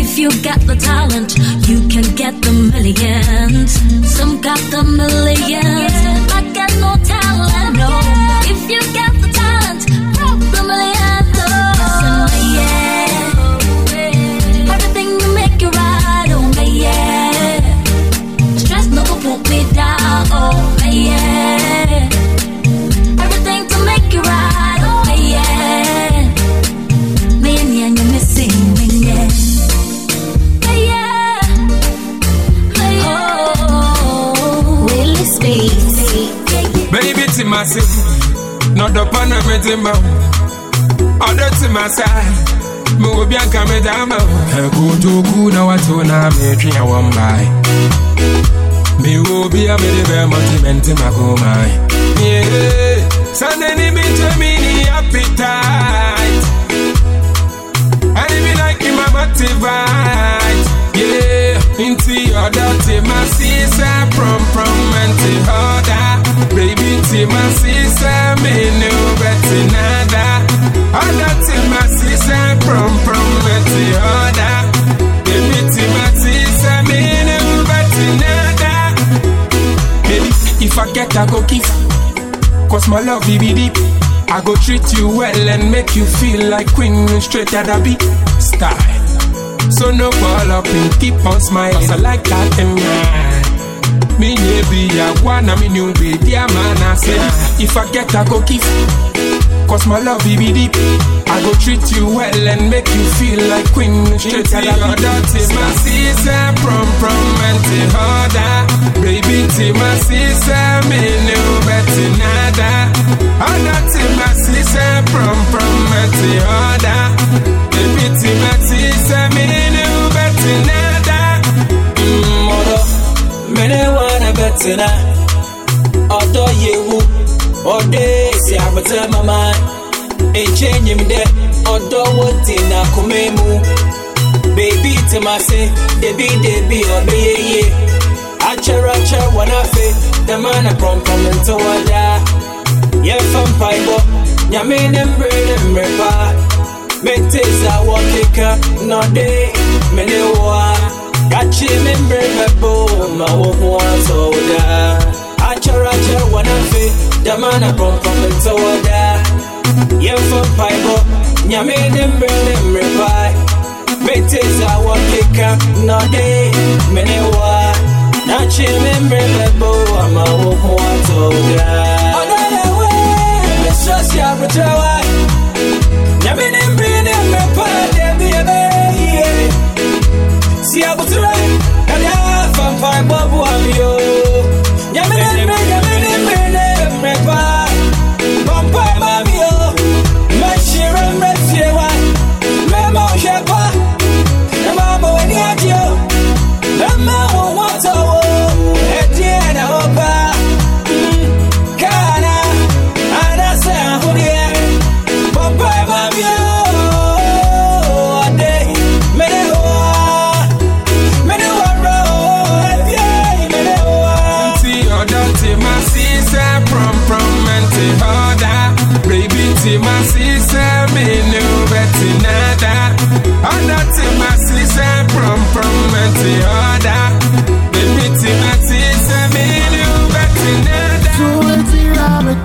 If you got the talent you can get the millions. Some got the millions. But got no talent no. If you got a camera dama. I go to cool now, what to now, me drink a one by. Me will be a bit of a monument in my home. Yeah, Sunday, me to me, the appetite. And if you like him, I'm motivate. Yeah, into your dirty, my sister, from, from, and to other. Baby, to my sister, me no better nada. Other to my sister, from, from, and to other. Baby, to my sister, me no better nada. Baby, if I get a go give, Cause my love be deep. I go treat you well and make you feel like queen straight out of beat style. So no fall up and keep on smiling. I like that in mind. Me be a one, me new be dear man. I say if I get I go keep. Cause my love be deep. I go treat you well and make you feel like queen straight out of dirty my sister from from and to harder. Baby to my sister me no better nada. Harder to my sister from from and to harder. Baby to my sister me no better nada. Mm, me ne wanna better na. Odo yewu, ode si abata mama. Eche nyim de, odo wote na kumemu. Baby to my say, debi debi obeye ye. Acher acher wana fe, the man a prom prom into wada. Ye fam paibo, nyame nembre nembre pa. Meteza wakika, no day, mene wa. Gachi membre mebo, ma wo mwa soda. Acher acher wana fe, the man a prom prom into wada. Ye fam paibo, nyame nembre nembre pa. Meteza wakika, no day, mene wa. Nachi membre mebo, ma wo mwa soda. Odayewe, Mr. Siabrajawa. Nyamine mbine mepade Si abutura Nanya famfai babu amio Nyamine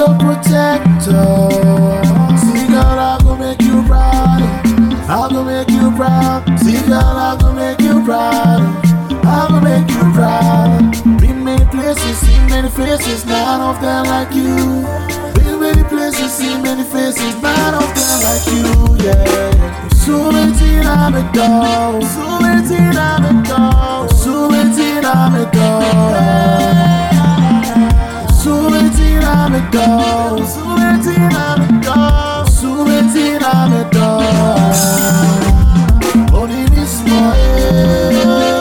Your protector. See, girl, I go make you proud. I go make you proud. See, girl, I go make you proud. I go make you proud. Been many places, seen many faces, none of them like you. Been many places, seen many faces, none of them like you. Yeah. Suletin I'm a dog. Suletin I'm a dog. Suletin I'm a dog. Suletin I'm a dog. Suletin I'm a dog. Suletin I'm a dog. Only this morning,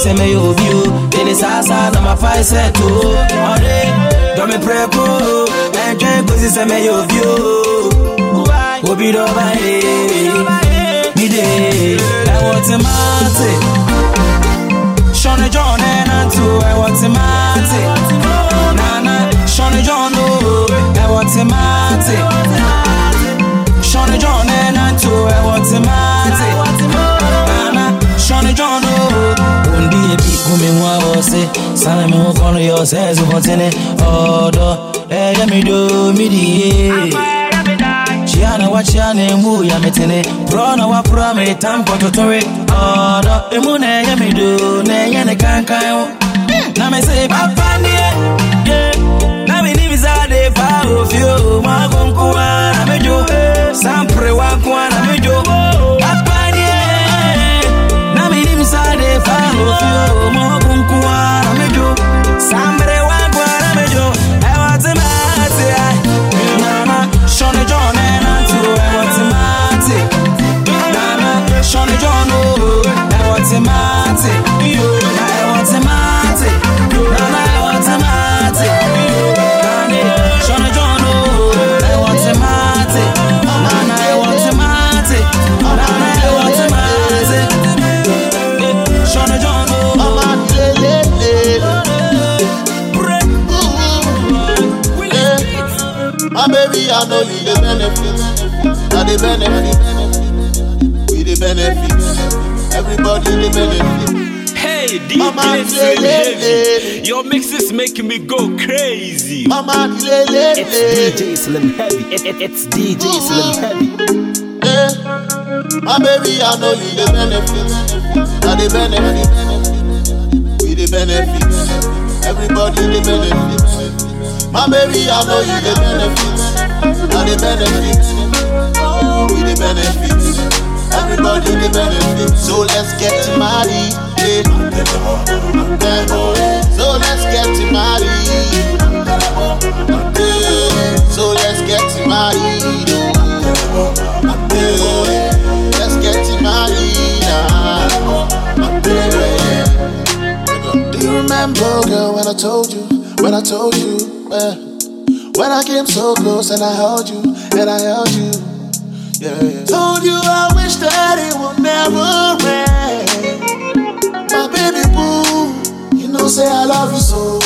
se me yo view. Dini sasa na mafai se tu Ore, do me pray ku Enche kusi se me yo view. Obi do ba e Mi de, I want to mate Shone John na Antu, I want to mate na. Shone John, oh, I want to mate Shone John and Antu, I want to mate baby gúnmi wọn wọ sí sáré mi wọn kọrin yọ ọsẹ ẹsùn fún tíní ọdọ mi do mi Chia na wa chia chiana emu ya mitene. Pro na wa pro me tam kwa tutori Odo emu na enye mi do na enye ne kanka yo Na me se papa nie Na mi ni visa de fa ofio Ma kunkuma na me jo Sampre wa kwa na me jo automatic the benefits. We the benefits. Everybody the benefits. Hey, DJ Your mix is making me go crazy. Mama, it's DJ Slim Heavy. It, it, it's DJ Slim Heavy. Yeah. My baby, I know you the benefits. Are the benefits. We the benefits. Everybody the benefits. My baby, I know you the benefits. Are the benefits we the benefits. Everybody the benefits. So let's get married. Yeah. So let's get married. Yeah. So let's get married. Yeah. Let's get married. Yeah. Do you remember, girl, when I told you, when I told you, uh, when I came so close and I held you, and I held you yeah. Told you I wish that it would never rain. My baby boo, you know, say I love you so,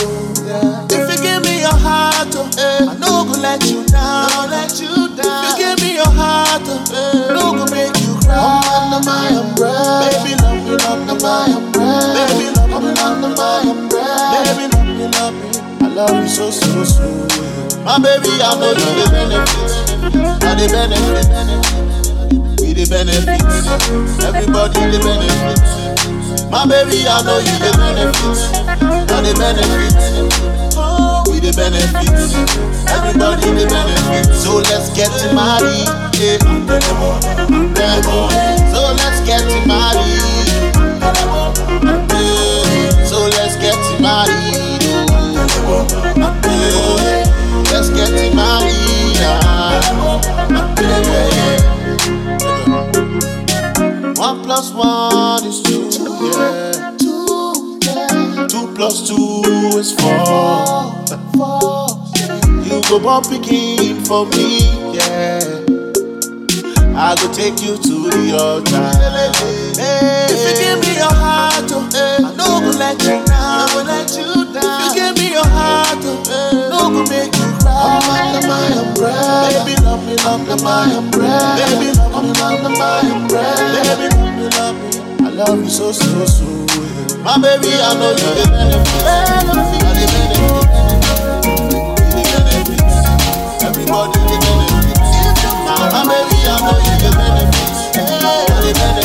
yeah. If you give me your heart, oh, eh, I know go let you down, let you down. If you give me your heart, oh, eh, no go make you cry. Come under my umbrella, baby, love me under my umbrella, baby, love me under my umbrella, baby, love me, love me. I love you so, so, so. My baby, I know you the benefits, I the benefit, we the benefits, everybody the benefits. My baby, I know you the benefits, I the benefits. Oh, we the benefits, everybody the benefits. So let's get married, yeah. So let's get married. Yeah. So let's get married. One is two. Yeah. Two plus two is four. You go born picking for me, yeah. I go take you to the altar. Hey, if you give me your heart, oh, I know go let you down. I let you down. If you give me your heart, oh, eh, no go make you cry. I'm under my umbrella, baby, love me under my umbrella, baby, love you so, so, so. My baby, I know you the benefit. Everybody the benefit. My baby, I know you the benefit. Benefit.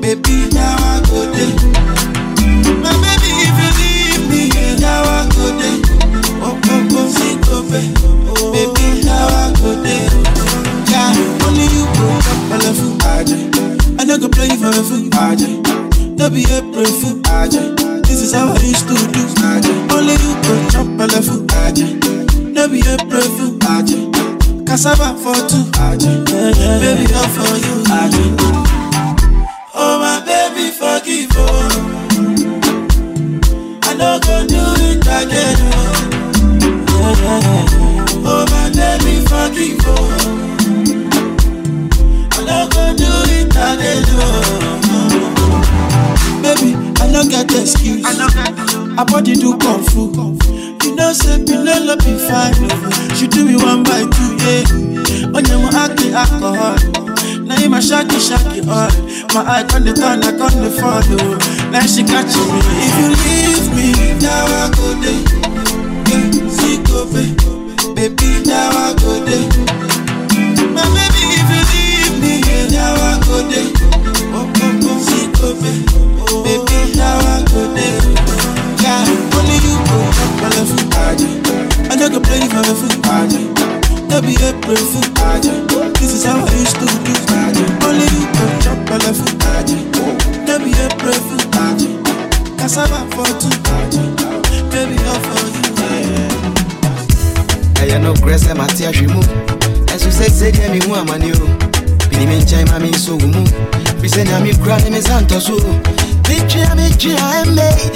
baby. Cause ooh, picture me, G.I.M.A.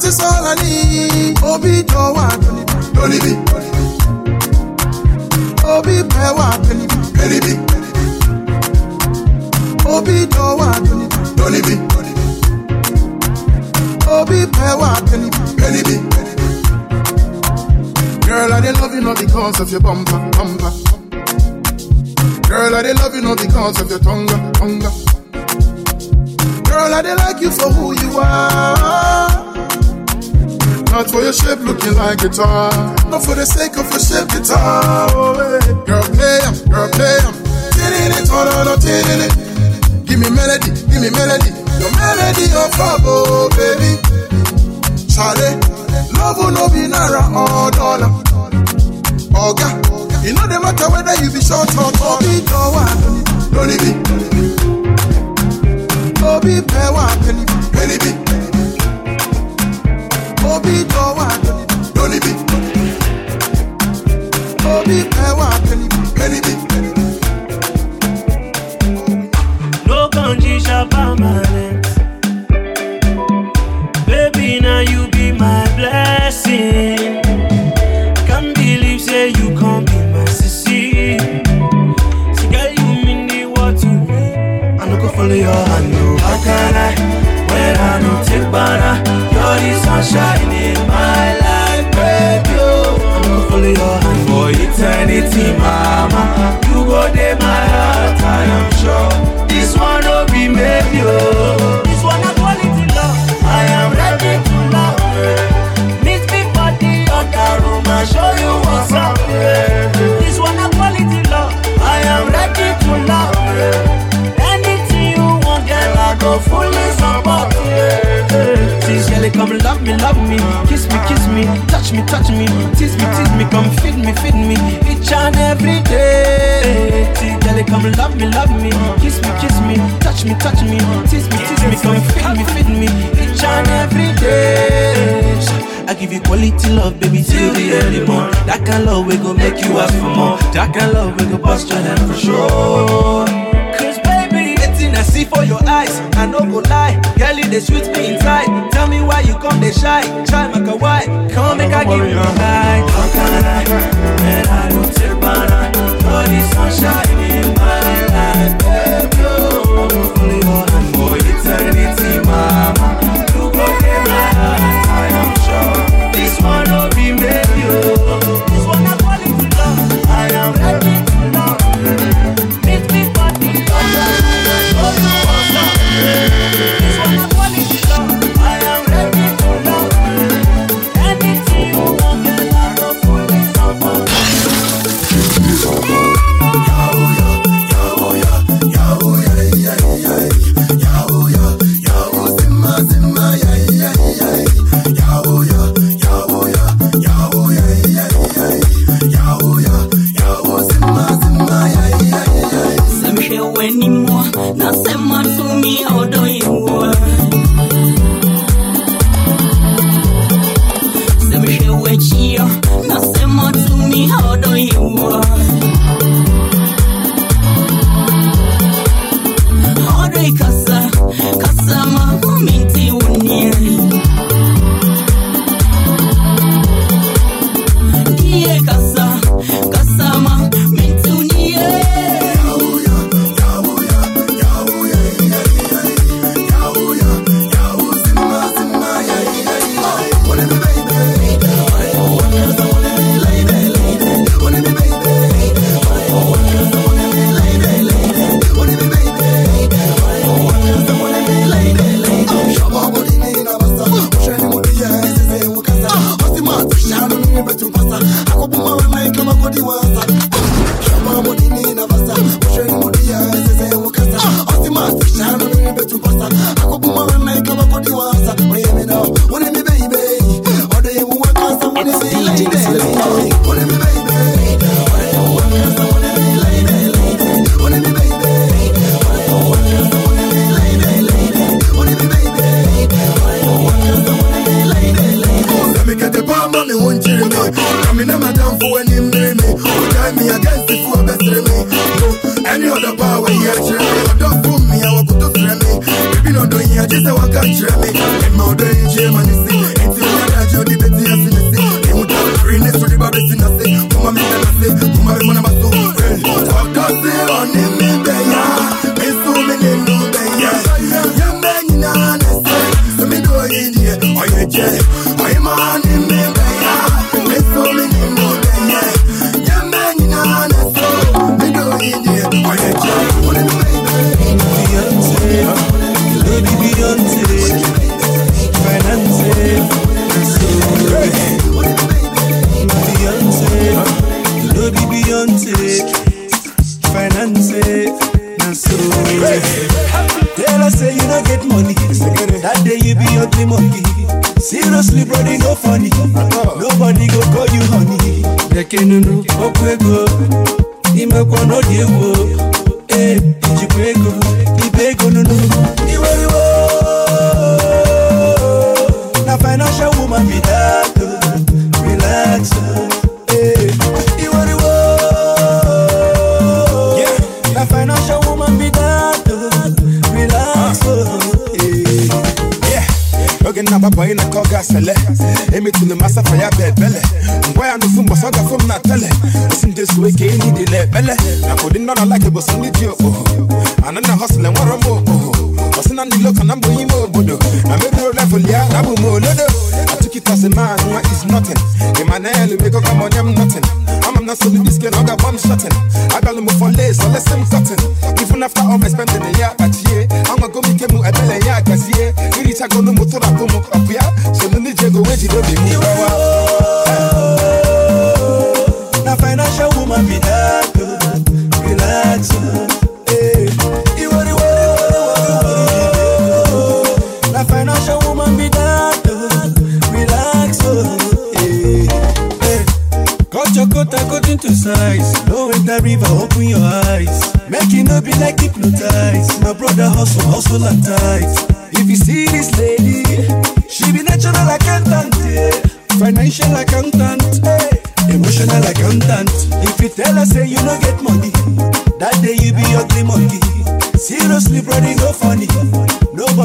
that is all I need. Obi do wa doni Jowa Dolibi. Obi pe wa peni Pewa Dolibi. Obi do wa peni Jowa Dolibi. Obi pe wa peni Pewa Dolibi. Girl, I didn't love you not because of your bumper, bumper. Girl, I didn't love you not because of your tongue, tongue. Girl, I didn't like you for who you are. Not for your shape looking like guitar. Not for the sake of your shape guitar. Oh, hey. Girl, play 'em, girl, play 'em. Tinning it, oh, no, no, tinning it. Give me melody, give me melody. Your melody of oh, baby. Charlie, love will no be naira or dollar. Oga, it no dey matter whether you be short or tall. Obi dowa, don't be. Obi pewa, penny, penny Obi dowa, don't be. Obi pewa, penny, penny. No condition permanent. Baby, now you be my blessing. Can't believe say you can't be my sissy. See, girl, you mean the world to me. I no go follow your hand, no. How can I? When I no take banana, you're the sunshine in my life, baby. I no go follow your hand for eternity, mama. You go there, love me, love me, kiss me, kiss me, touch me, touch me, tease me, tease me, come feed me, feed me, each and every day. See, girl, come love me, love me, kiss me, kiss me, touch me, touch me, tease me, tease me, come feed me, feed me, each and every day. I give you quality love, baby, till the early morn. That kind love we go make you ask for more. That kind love we go bust your head for sure. See for your eyes, I no go lie. Girl, it dey sweet me inside. Tell me why you come they shy. Try make a why. Come make I give you a night. How can I? When I don't take banana, all the sunshine in my life, baby. Oh, only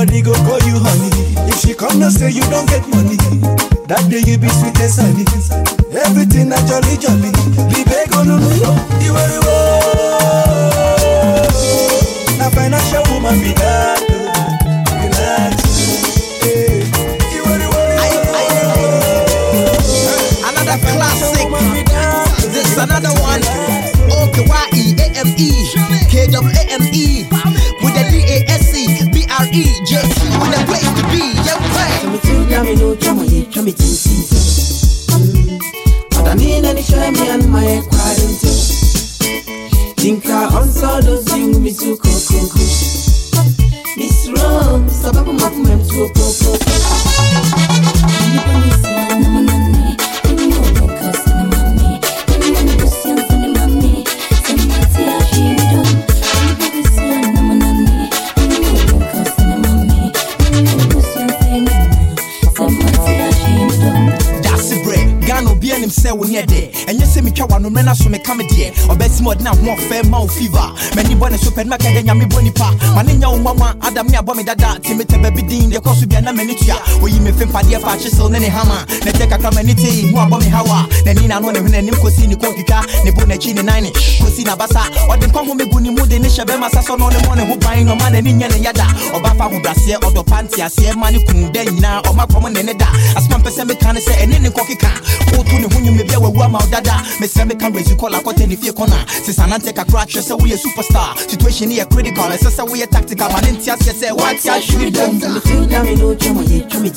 Nobody go call you honey. If she come no say you don't get money, that day you be sweet as honey. Everything na jolly jolly. Libe go no no no. Iwe iwe. Na financial woman be that. Relax. Iwe iwe. Another classic. This another one. Okay, Y E A M E K W A M E E J C with the place to be. Yeah, Chami tu gami no chama ye chami tu si Adanina ni shemi and my quadrante Tinka on so those you mi tu kokoko Miss Rome sababu makume mtu popo buena, so meka me deɛ ɔbɛsi ma ɔdena hoɔfɛ ma wo fever. M'ani bɔ ne so pɛde maka dɛ nyame bɔ nipa ma ne nya wo nwanwa adam ne abɔ me dada. Te metɛ baabi din bia na m'ani tua oyi me fe mpadeɛ fa akyesel ne ne hama na ɛtɛ kakra m'ani tei hu abɔ me hawa n'ani na ano ne hwene anim kɔsi ne kɔntwitwa ne bo n'akyi ne nan ne kɔsi n'abasa ɔde nkwa ho megu ne mu de ne hyɛ bɛma sa sɔ no ne mmɔ ne ho ban ɔma n'ani nyɛ ne yada ɔba fa ahobraseɛ ɔdɔ pa nteaseɛ ma ne kunu dɛ nyinaa ɔma kɔm ne ne da asoma mpɛ sɛ meka ne sɛ ɛne ne nkɔkeka woto ne ho nwume bia wawu ama wo dada mesrɛ meka resi kɔla kɔtɛ ne fie kɔna sesanante kakra hwɛ sɛ woyɛ superstar. Situation ne yɛ critical ɛsɛ sɛ woyɛ tactical. Ma ne nte aseɛ sɛ woate ahwere dam Chami tu gami no chama ye chami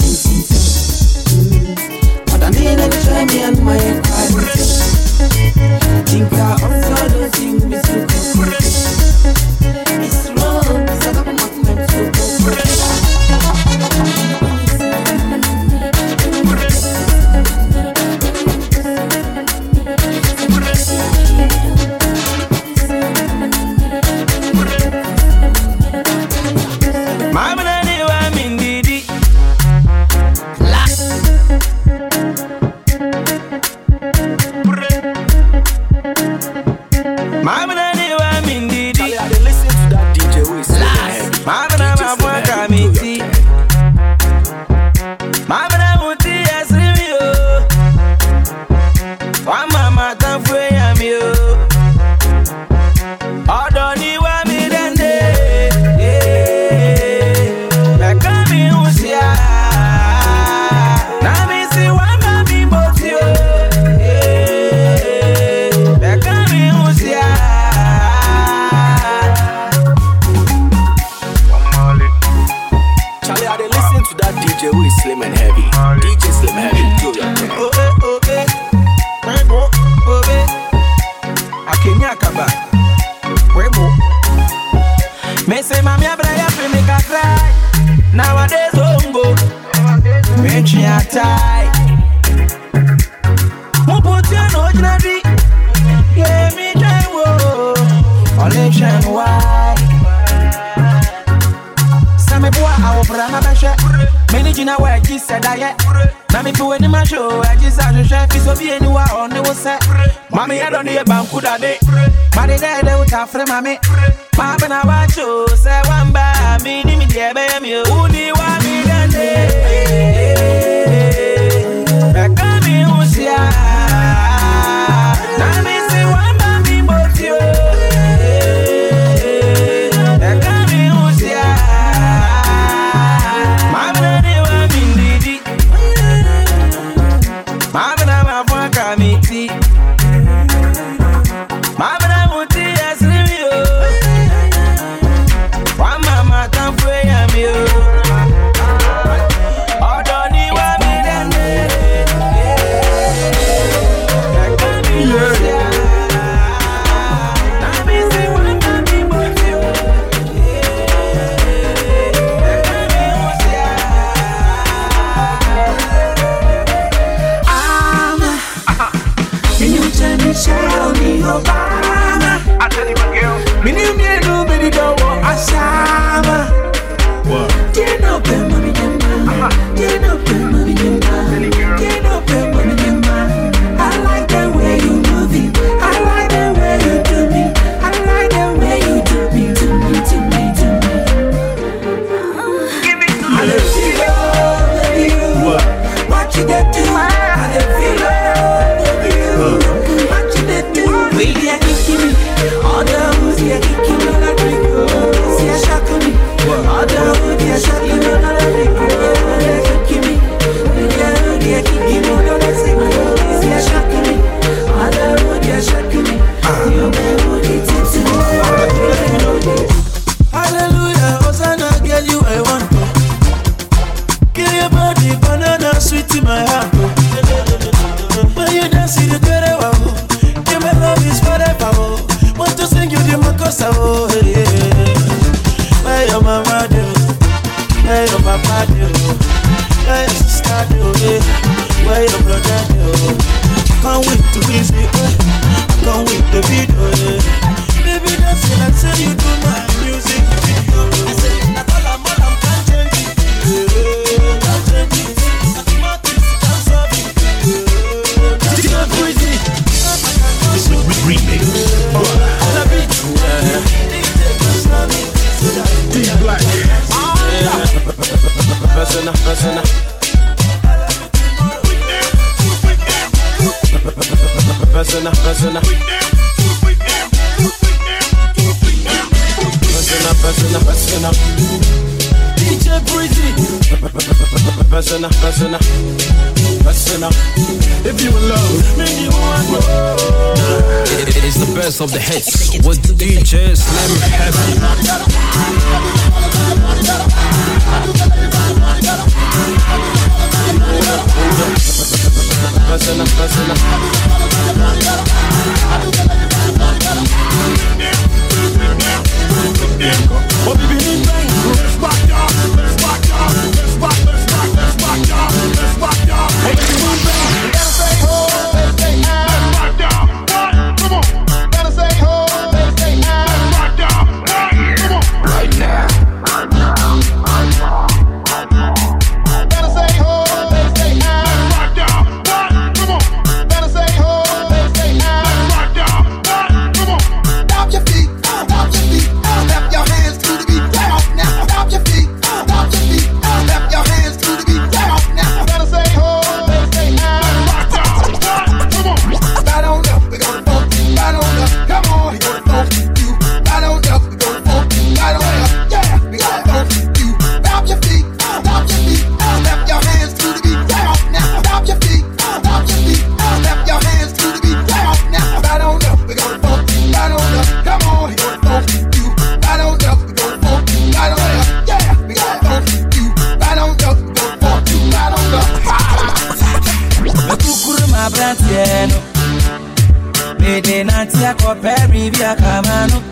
vyakoperi vyakamano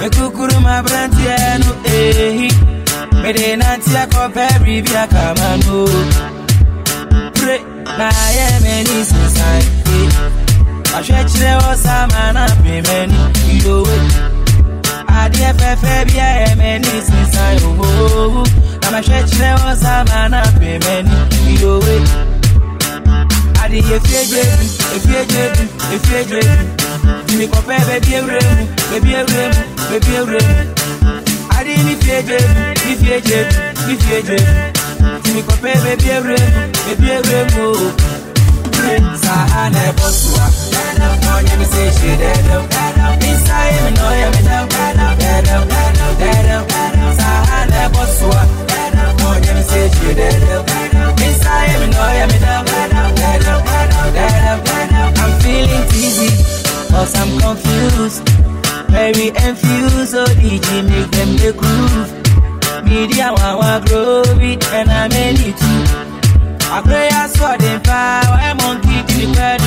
mekukuruma branti yanu ehi medenanti yakoperi vyakamano pre nayemenisinsan eh. ahwɛkyerɛ hɔ sama na pemani yowe adeɛ fɛfɛ bia yɛ m'ani sinsan ohohu oh. na mahwɛkyerɛ hɔ sama na pemani yowe idowe ade efiejedu efiejedu efiejedu tìmí kọfẹ bẹbí ewúrẹ mu bẹbí ewúrẹ mu bẹbí ewúrẹ mu ade ní fiejedu ní fiejedu ní fiejedu tìmí kọfẹ bẹbí ewúrẹ mu bẹbí ewúrẹ mu o pray saa na ẹbọ sùwà ọnyẹ mi sẹ ṣe dẹdẹ nsáyé mi nà ọyẹ mi dẹ dẹdẹ dẹdẹ saa na ẹbọ sùwà ọnyẹ mi sẹ ṣe dẹdẹ nsáyé dẹ dẹdẹ dẹdẹ i'm feeling dizzy cause i'm confused very enfused so oh, dj make dem dey groove media wawa grow it and i'm ready to. I pray I saw them fire, why monkey to the bed.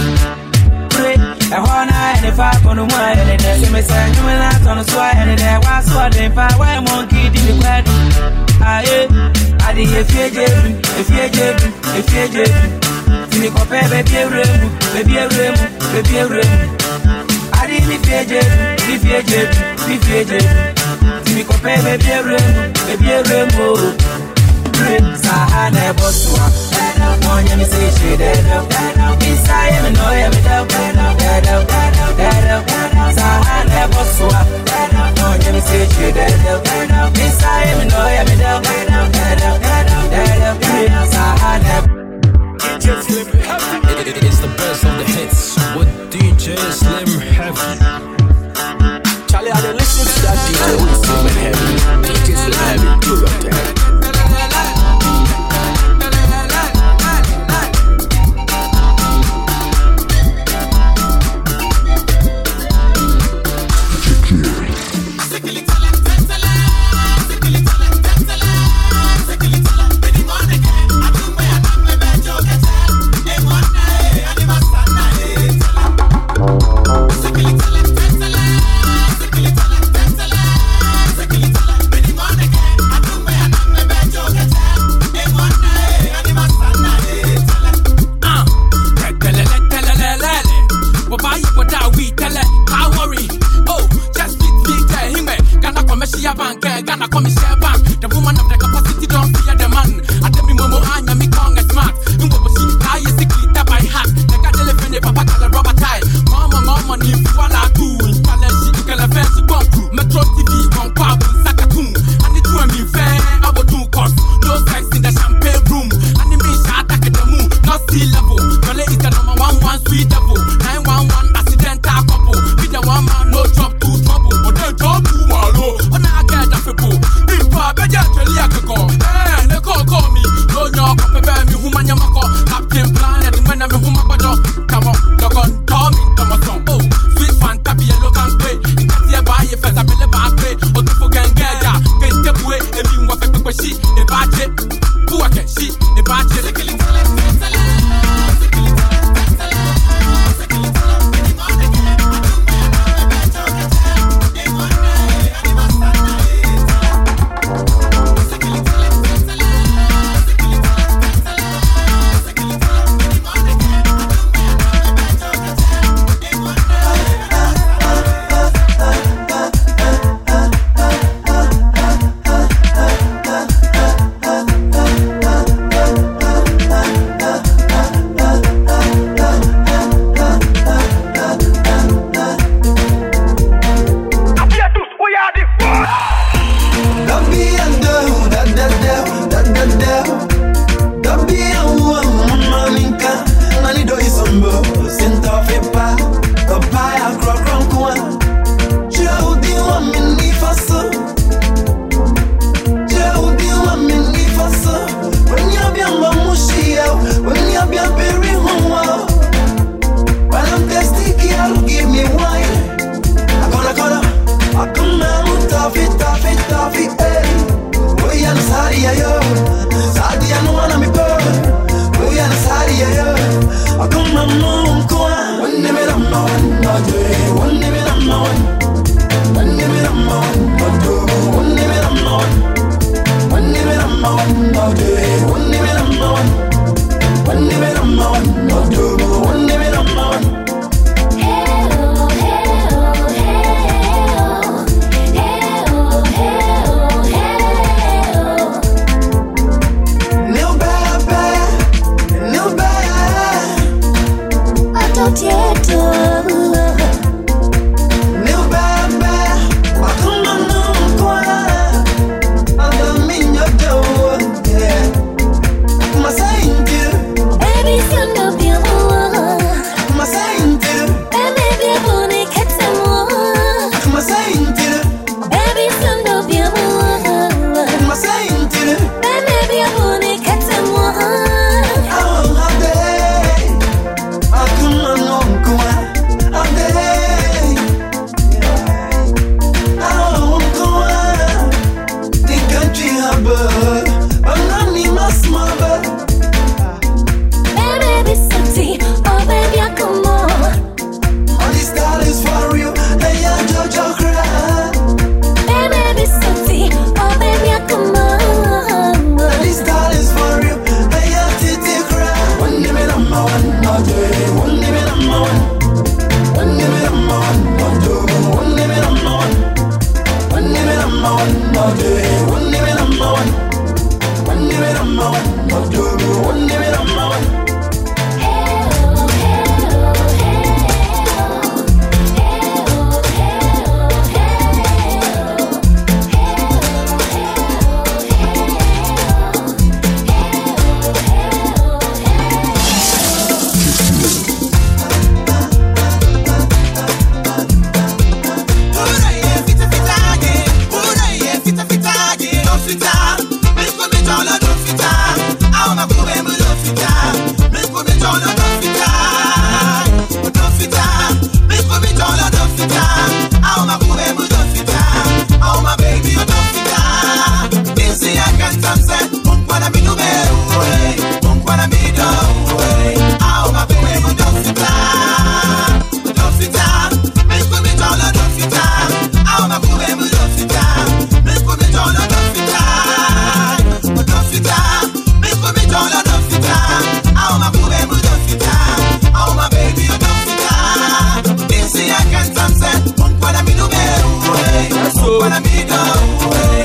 Pray, I wanna and if I can no more, and then may say you will not on the soil, and then I saw them fire, why monkey to the bed. Aye, I did a fear jebu, a fear jebu, a fear jebu. Tini kope baby a room, baby a room, baby a room. I did me fear jebu, me fear jebu, me fear jebu. Tini kope baby a room, baby a room. Pray, Sahana Bosua. Onye mi say she dead up Inside me know ya me dead up Dead up, dead up Sahana Bosua Onye mi say she dead up Inside me know ya me dead up Dead up, dead up Sahana DJ Slim Heavy. It is the best of the hits with DJ Slim. Charlie, I done listen to that DJ with Slim and Heavy. DJ Slim Heavy, do your thing. Ghana share bank. The woman of the capacity don't fear the man. I tell me momo anya me kong smart. Ngo bosi ta ye sikli ta by heart. The got elephant papa kala rubber tie. Mama mama ni wala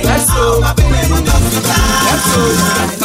Let's go. Let's go.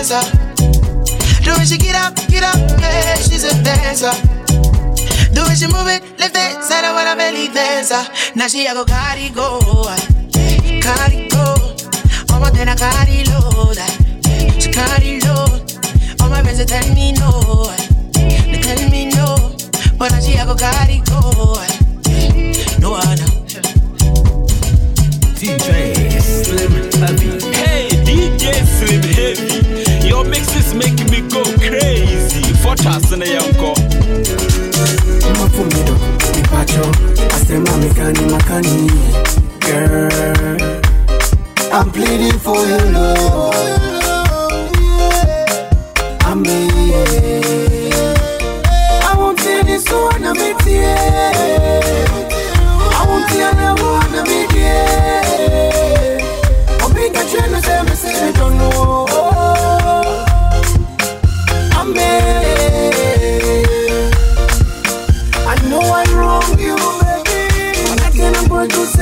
dancer. The way she get up, get up, yeah, she's a dancer. The way she move it, left that side of what I belly dancer. Now she a go carry go, carry go. All my then I carry low, she carry low. All my friends they tell me no, they tell me no, but now she a go carry go, no one. DJ Slim Heavy. Hey, DJ Slim Heavy. Your mix is making me go crazy. For trust in mi pacho, makani. Girl, I'm pleading for your love. I'm being. I want to so I'm a tear.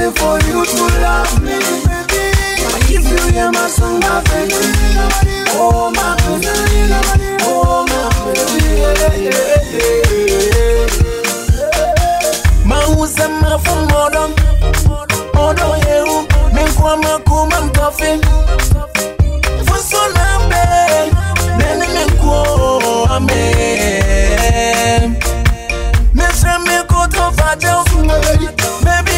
waiting for you to love me. baby. if you hear my song, my baby, oh my baby, oh my baby. Mauza mafungodo odo. Yeu. Mengwa makuma mtofi. Fuso nambe. Nene mengwa ame mesha mekoto faja baby, baby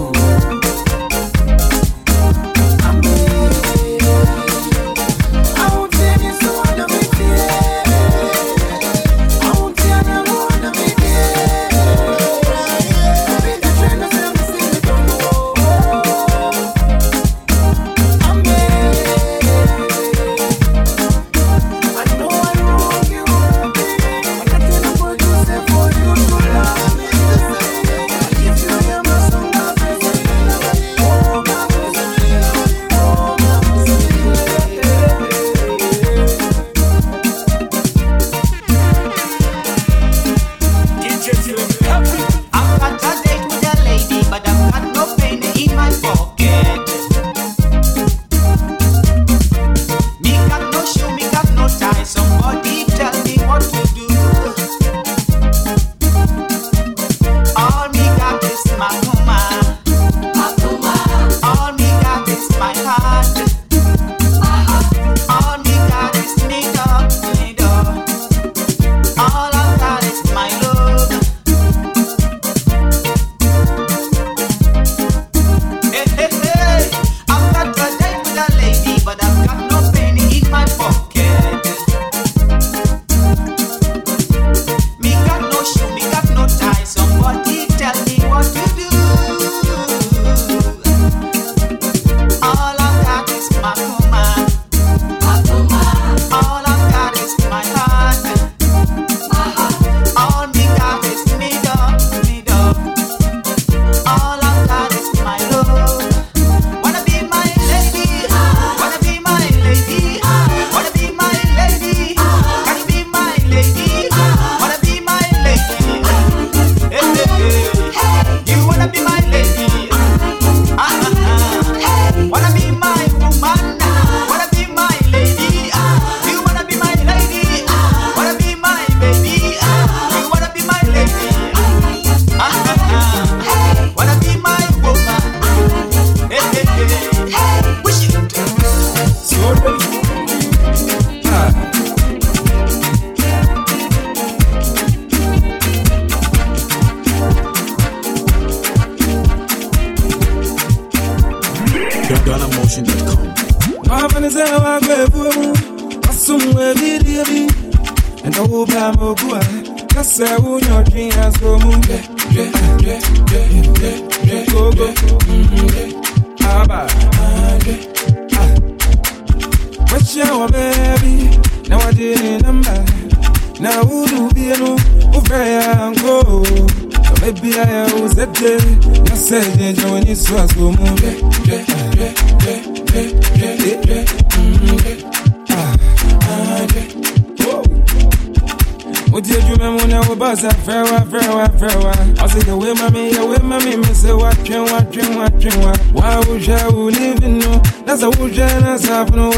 I was buzz up, fair, fair, fair, I said, the way mommy, the way mommy, me say, what, drink, what, drink, what, drink, what. Why would you live in no? That's a wood, that's a no.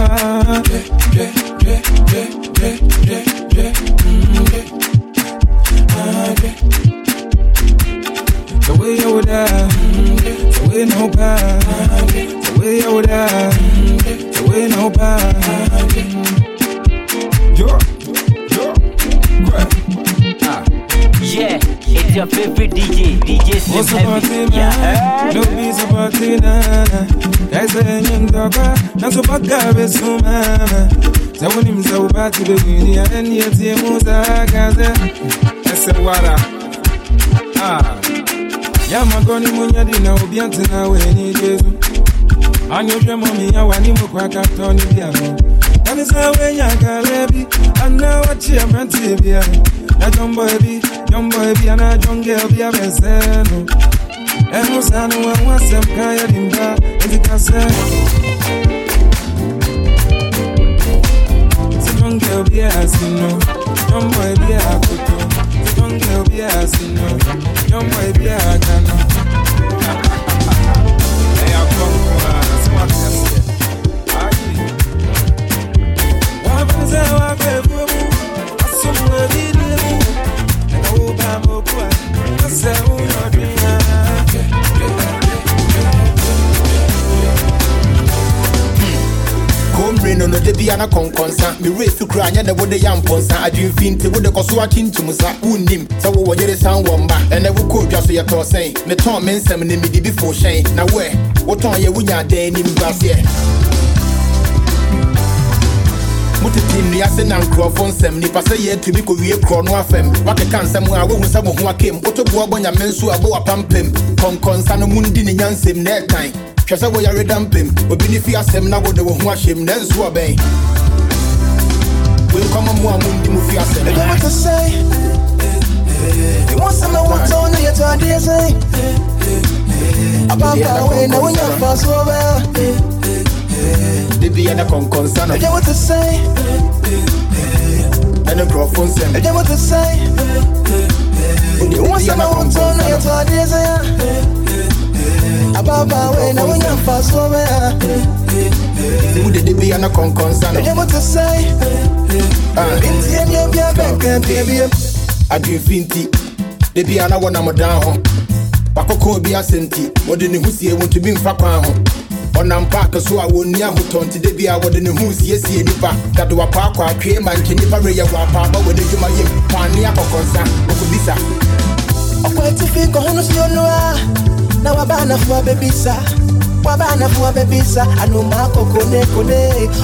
The way you would die, the way no bad, the way you would die, the way no bad. It's your favorite DJ, DJ Slim Heavy. Yeah. Eh? No peace about it, nana. Guys, I ain't dogga. That's what I got with mama. So when him so bad to be in here, and yet he moves a gaza. What up? Ah. Ya magoni munya dina obianti na we ni Jesu. Anyo hwe mommy ya wani mu kwa kapto ni bia no. Ani sa we nya kalebi, ana wachi amranti bia. Na jombo ebi, jombo ebi ana jonge obi abeseno. Enu sanu wa wasem kaya dimba, ezi kase. Si jonge obi asino, jombo ebi akoto. Si jonge obi asino, jombo ebi akano. Hey, I'm from uh, smart Wafanze wakwe bubu, asumwe bidibu. Ena uba mokua, kase unodria. Komre no no de bia na konkonsa. Me race kura nya de wode ya mponsa. Adwemfi nti wode kɔso akyinkyim sa wonnim sɛ wowɔ yere san wɔ mba ɛnɛ wokɔ dwa so yɛtɔɔ sɛn metɔn me nsɛm ne mede bi fo hyɛn na woɛ wotɔn yɛ wonya adan nim guaseɛ motete nnua se na nkurɔfo nsɛm nipa. Sɛ yɛatumi kɔwie korɔ no afɛm woakeka nsɛm a wohu sɛ mo ho akem wotoboa bɔ nyame nso a bɔ wapampam kɔnkɔnsa no mu ndi ne nyansɛm na ɛkan hwɛ sɛ woyare da mpem obi ne fi asɛm na wode wo ho ahyɛm na nso ɔbɛn wenkɔma mu a mondi mu fi asɛm You want some of what's on your to dear say? About that way, now when you're fast over. De bia na kɔnkɔnsa no You know what to say? nsɛm You know what to say? Some of what's on your to dear say? About that way, now when you're fast over. wode de bia na kɔnkɔnsa You know no what to say? It's in your baby, baby. adwemfi nti de bia na wɔnam dan ho wakɔkɔ obi asɛ nti wɔde ne ho sie wɔntumi mfa kwan ho ɔnam paaki so a wɔnni ahotɔn de bi a wɔde ne ho siesie nipa dadoa paako atwee ma nkyɛn nipa reyɛ wɔ apaaba wɔ ne dwuma yam paani akɔkɔ nsa wɔkɔbisa. ɔkwa ti fi kɔ na waba anafo abɛbisa waba anafo abɛbisa anoma akɔkɔ ne kone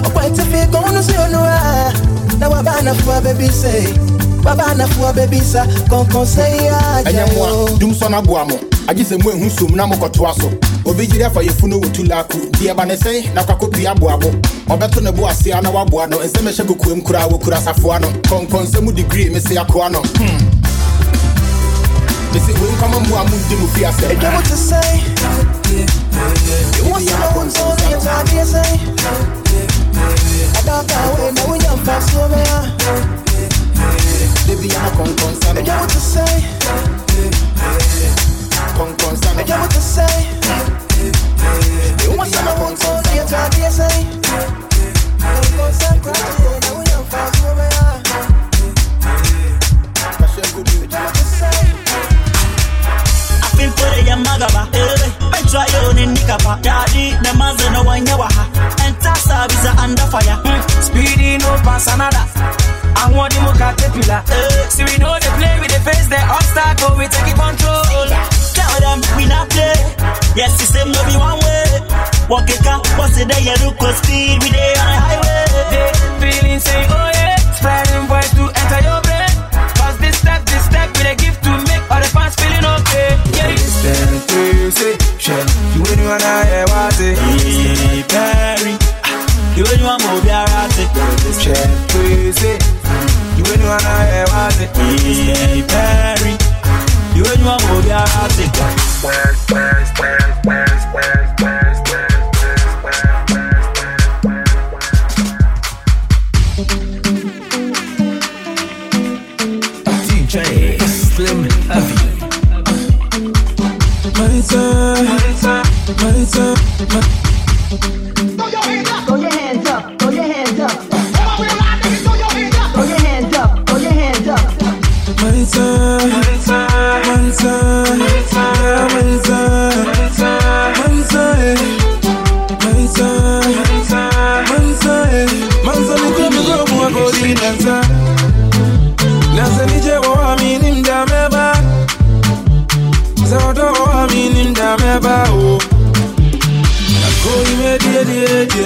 ɔkwa ti fi kɔ na waba anafo abɛbisa. Wabana fua bebisa konkon se ya ɛnyɛ mmoa dum sɔ no aboa mo agye sɛ moahu som na mokɔtoa so obi gyere afa yɛfunu wɔtu laako deɛ ba ne sɛn na kwakɔpia aboabo ɔbɛto ne bo asea na waboa no nsɛm ɛhyɛ kokoam koraa wɔkura asafoa no kɔnkɔnsɛm degree mese akoa no Hmm. mese wenkɔma mmoa mondi mu fi asɛm You know what to say? You want some of what's on your to dear say? About that way, now when you're fast over. de bia na kɔnkɔnsa no You know what to say? kɔnkɔnsa no You know what to say? Eh, eh, eh. You want some of what's on your to dear say? Konkon se krati, now when you're fast over. You know what to say? Afimpore ya magaba eh Petra yo ni nikapa Daddy the maze no wanya waha Enter service under fire hmm. Speedy no pass another. I want the caterpillar. See we know they play with the face, they obstacle, we take it control. Tell them we not play Yes system no be one way Walk it car, what's it there? You look for speed, we there on the highway. They Feeling say, oh yeah, spreading voice to enter your brain. Cause this step, this step, we a gift to make all the fans feeling okay. Yeah, Listen to say, share. You when you and I was it. Hey, Perry. You when you want more, be. Share, to say. You when you and I was it. Hey, Perry. You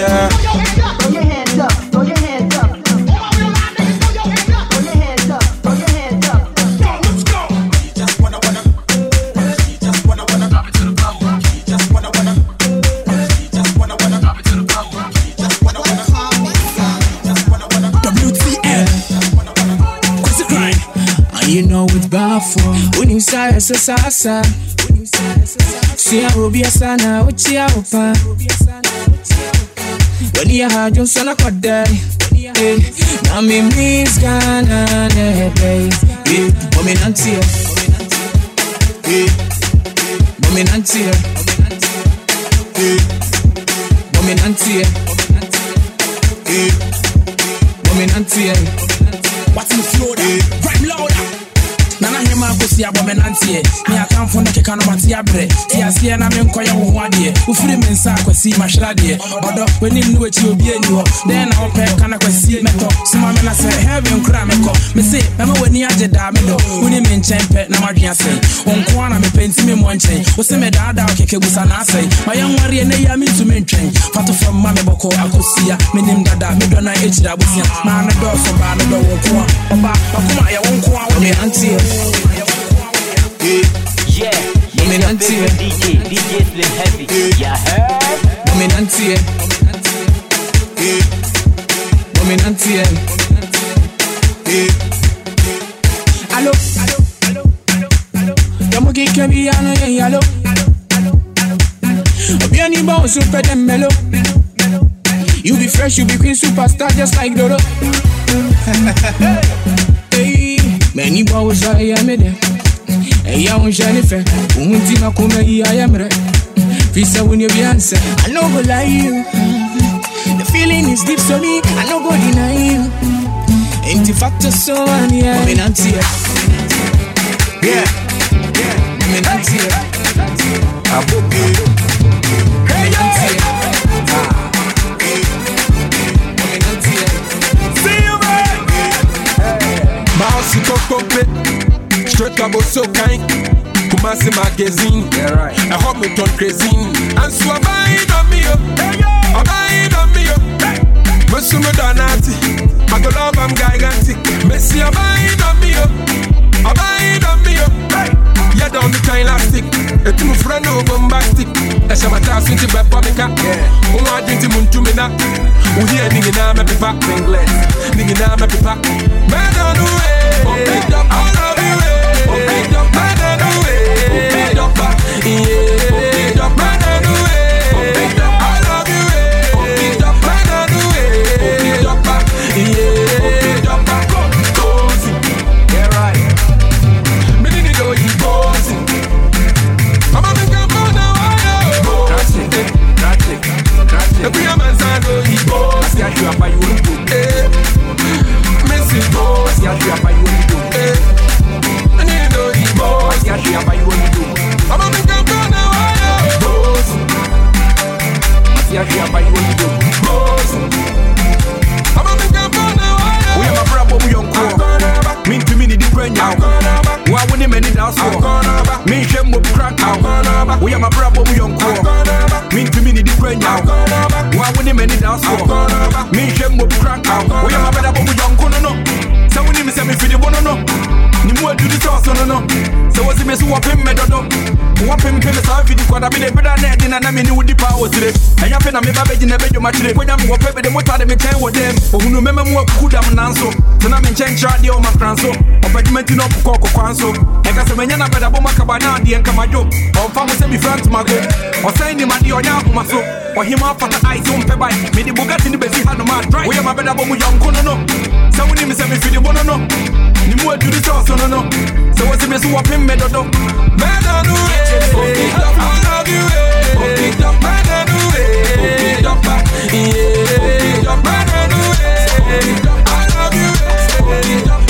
die. Throw your hands up, throw your hands up. You know it's bad for when you say it's sasa. See, I will be a sana, I could die. Now me miss Ghana, baby. Yeah, woman, auntie. Yeah, woman, auntie. Yeah, woman, auntie. Yeah. Woman auntie What's in the floor? Rhyme louder nana hema akosi abɔ me nanteɛ ne atamfo no keka no mate aberɛ te aseɛ na menkɔyɛ wo ho adeɛ wofiri me nsa akwasi mahweradeɛ ɔdɔ w'anim ne wakyi obi ani hɔ dɛn na wopɛ ka na kwasi mɛtɔ soma me na sɛ heaven kora mekɔ me se mɛma w'ani agye daa me dɔ wone me nkyɛn pɛ na madwe asɛe wo nko a na mepɛ me mmɔ nkyɛn wo se medaadaa busa na asɛe mayɛ nwareɛ na yia mentumi ntwɛn fato fam ma mebɔkɔ akɔsia menim dada medɔ no ɛkyiri abosea maa ne dɔɔso baa ne dɔ wo nko a ɔba ɔkoma yɛ wo me Your DJ, DJ Slim Heavy. Yeah, heard? Women auntie. Women auntie. Allo. Yamo ki kebi ano ye yalo. Obiani bo super dem mellow. You be fresh, you be queen superstar just like Dodo. many boys are ya me dem. ɛyɛ wo nhyɛ ne fɛ wo ho nti makoma yi ayɛ mmerɛ firi sɛ wo bi ansɛ I no go lie you. The feeling is deep so me I no go deny you. Ain't it fact so and yeah. Women auntie Yeah Women auntie Abo Hey man. Mouse Kokokpe, straight up so kind. Kumasi magazine, yeah right. I hope me turn crazy. And so I'm buying on me, oh. I'm buying on me. Musumu Donati, I go love I'm gigantic. Messi, I'm buying on me, oh. I'm buying on me. Yeah, down the kind elastic. It's my friend no bombastic. That's my task into pamika. Yeah. Oh, I didn't muntu me na. Oh, yeah, nigga, na me pipa. English. Nigga, na me pipa. Man on the way. Oh, wo wa wo ne m'ani da so menhwɛ mmɔbi kora nka wo woyɛ mabɛda bɔ mu yɔnko no. No sɛ wonim sɛ mefidi bo no no. Ne mu adudi sɛ ɔso no no sɛ wosi me so wɔpem me dodo wɔpempem saa mfidi kwada mede beda na ɛde na na mene wodi paa wɔ tire ɛnya pe na meba bɛgyina bɛdwomakyere konya me wɔpɛ bede motade metɛn wɔ dɛm ɔhunu mɛma mu akuku dam nanso sɛ na menkyɛnkyerɛ adeɛ ɔma kra nso ɔbɛdwuma nti na ɔkokɔ ɔkɔkwa nso ɛka sɛ manya na bɛda bɔ makaba na adeɛ nkamadwo ɔmfa mo sɛ mefira ntomago ɔsɛn nim adeɛ ɔnyɛ ahoma so ɔhema afata ice wompɛ bae mede bogati ne bɛsi ha no ma dry. Woyɛ mabɛda bɔ mu yɔnko no. No. Sɛ wonim sɛ mefidi bo no. No ne mu aduri sɛ ɔso no no sɛ wɔse me so wɔpem me dodo mɛdanu See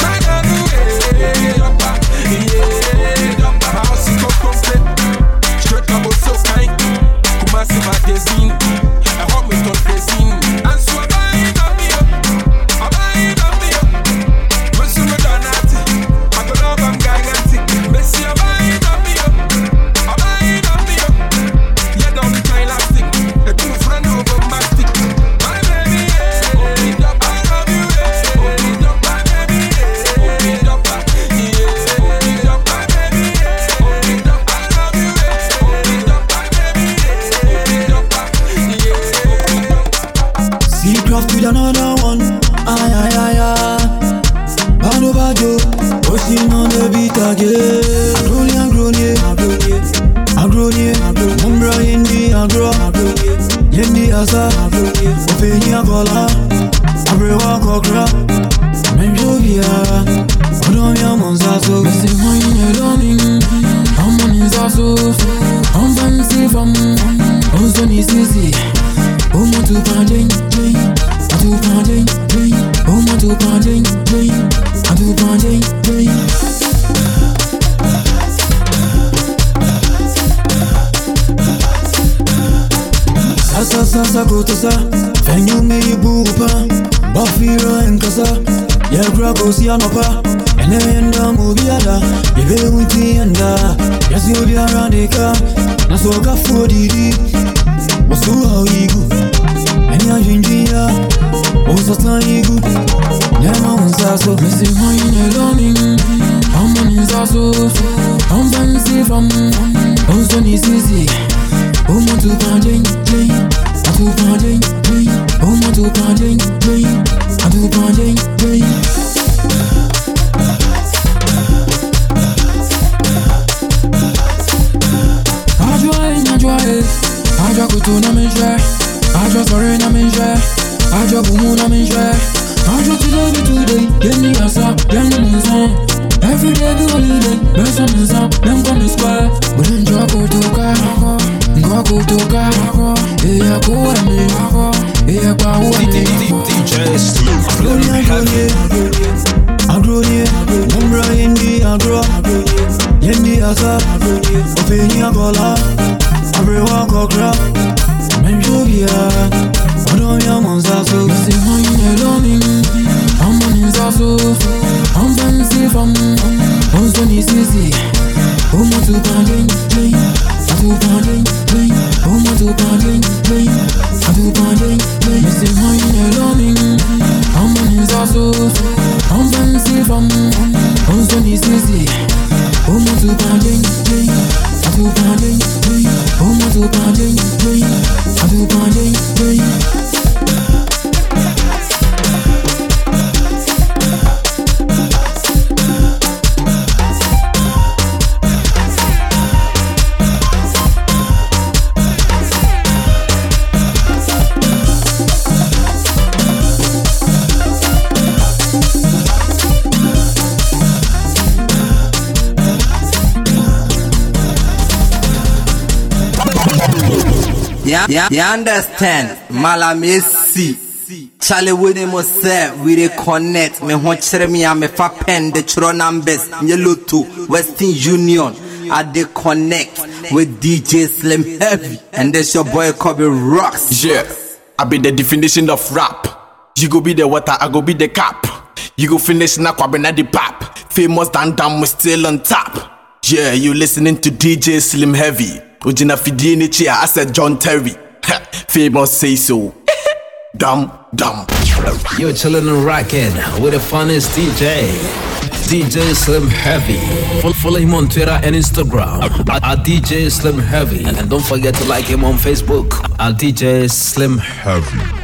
Understand? Malamesi. Charlie Winnie say we dey connect. Me ho kyerɛ me a me fa pen de kyerɛ numbers. Nye Lotto, Western Union. I dey connect with DJ Slim Heavy. And this your boy Kobe Rocks. Yeah, I be the definition of rap. You go be the water, I go be the cap. You go finish na kwabe na the pap. Famous dan dan we still on top. Yeah, you listening to DJ Slim Heavy. Ojina fidie ni chia, I said John Terry. Famous say so. Dumb, dumb. You're chilling and rocking with the funniest DJ. DJ Slim Heavy. Follow him on Twitter and Instagram at DJ Slim Heavy. And don't forget to like him on Facebook at DJ Slim Heavy.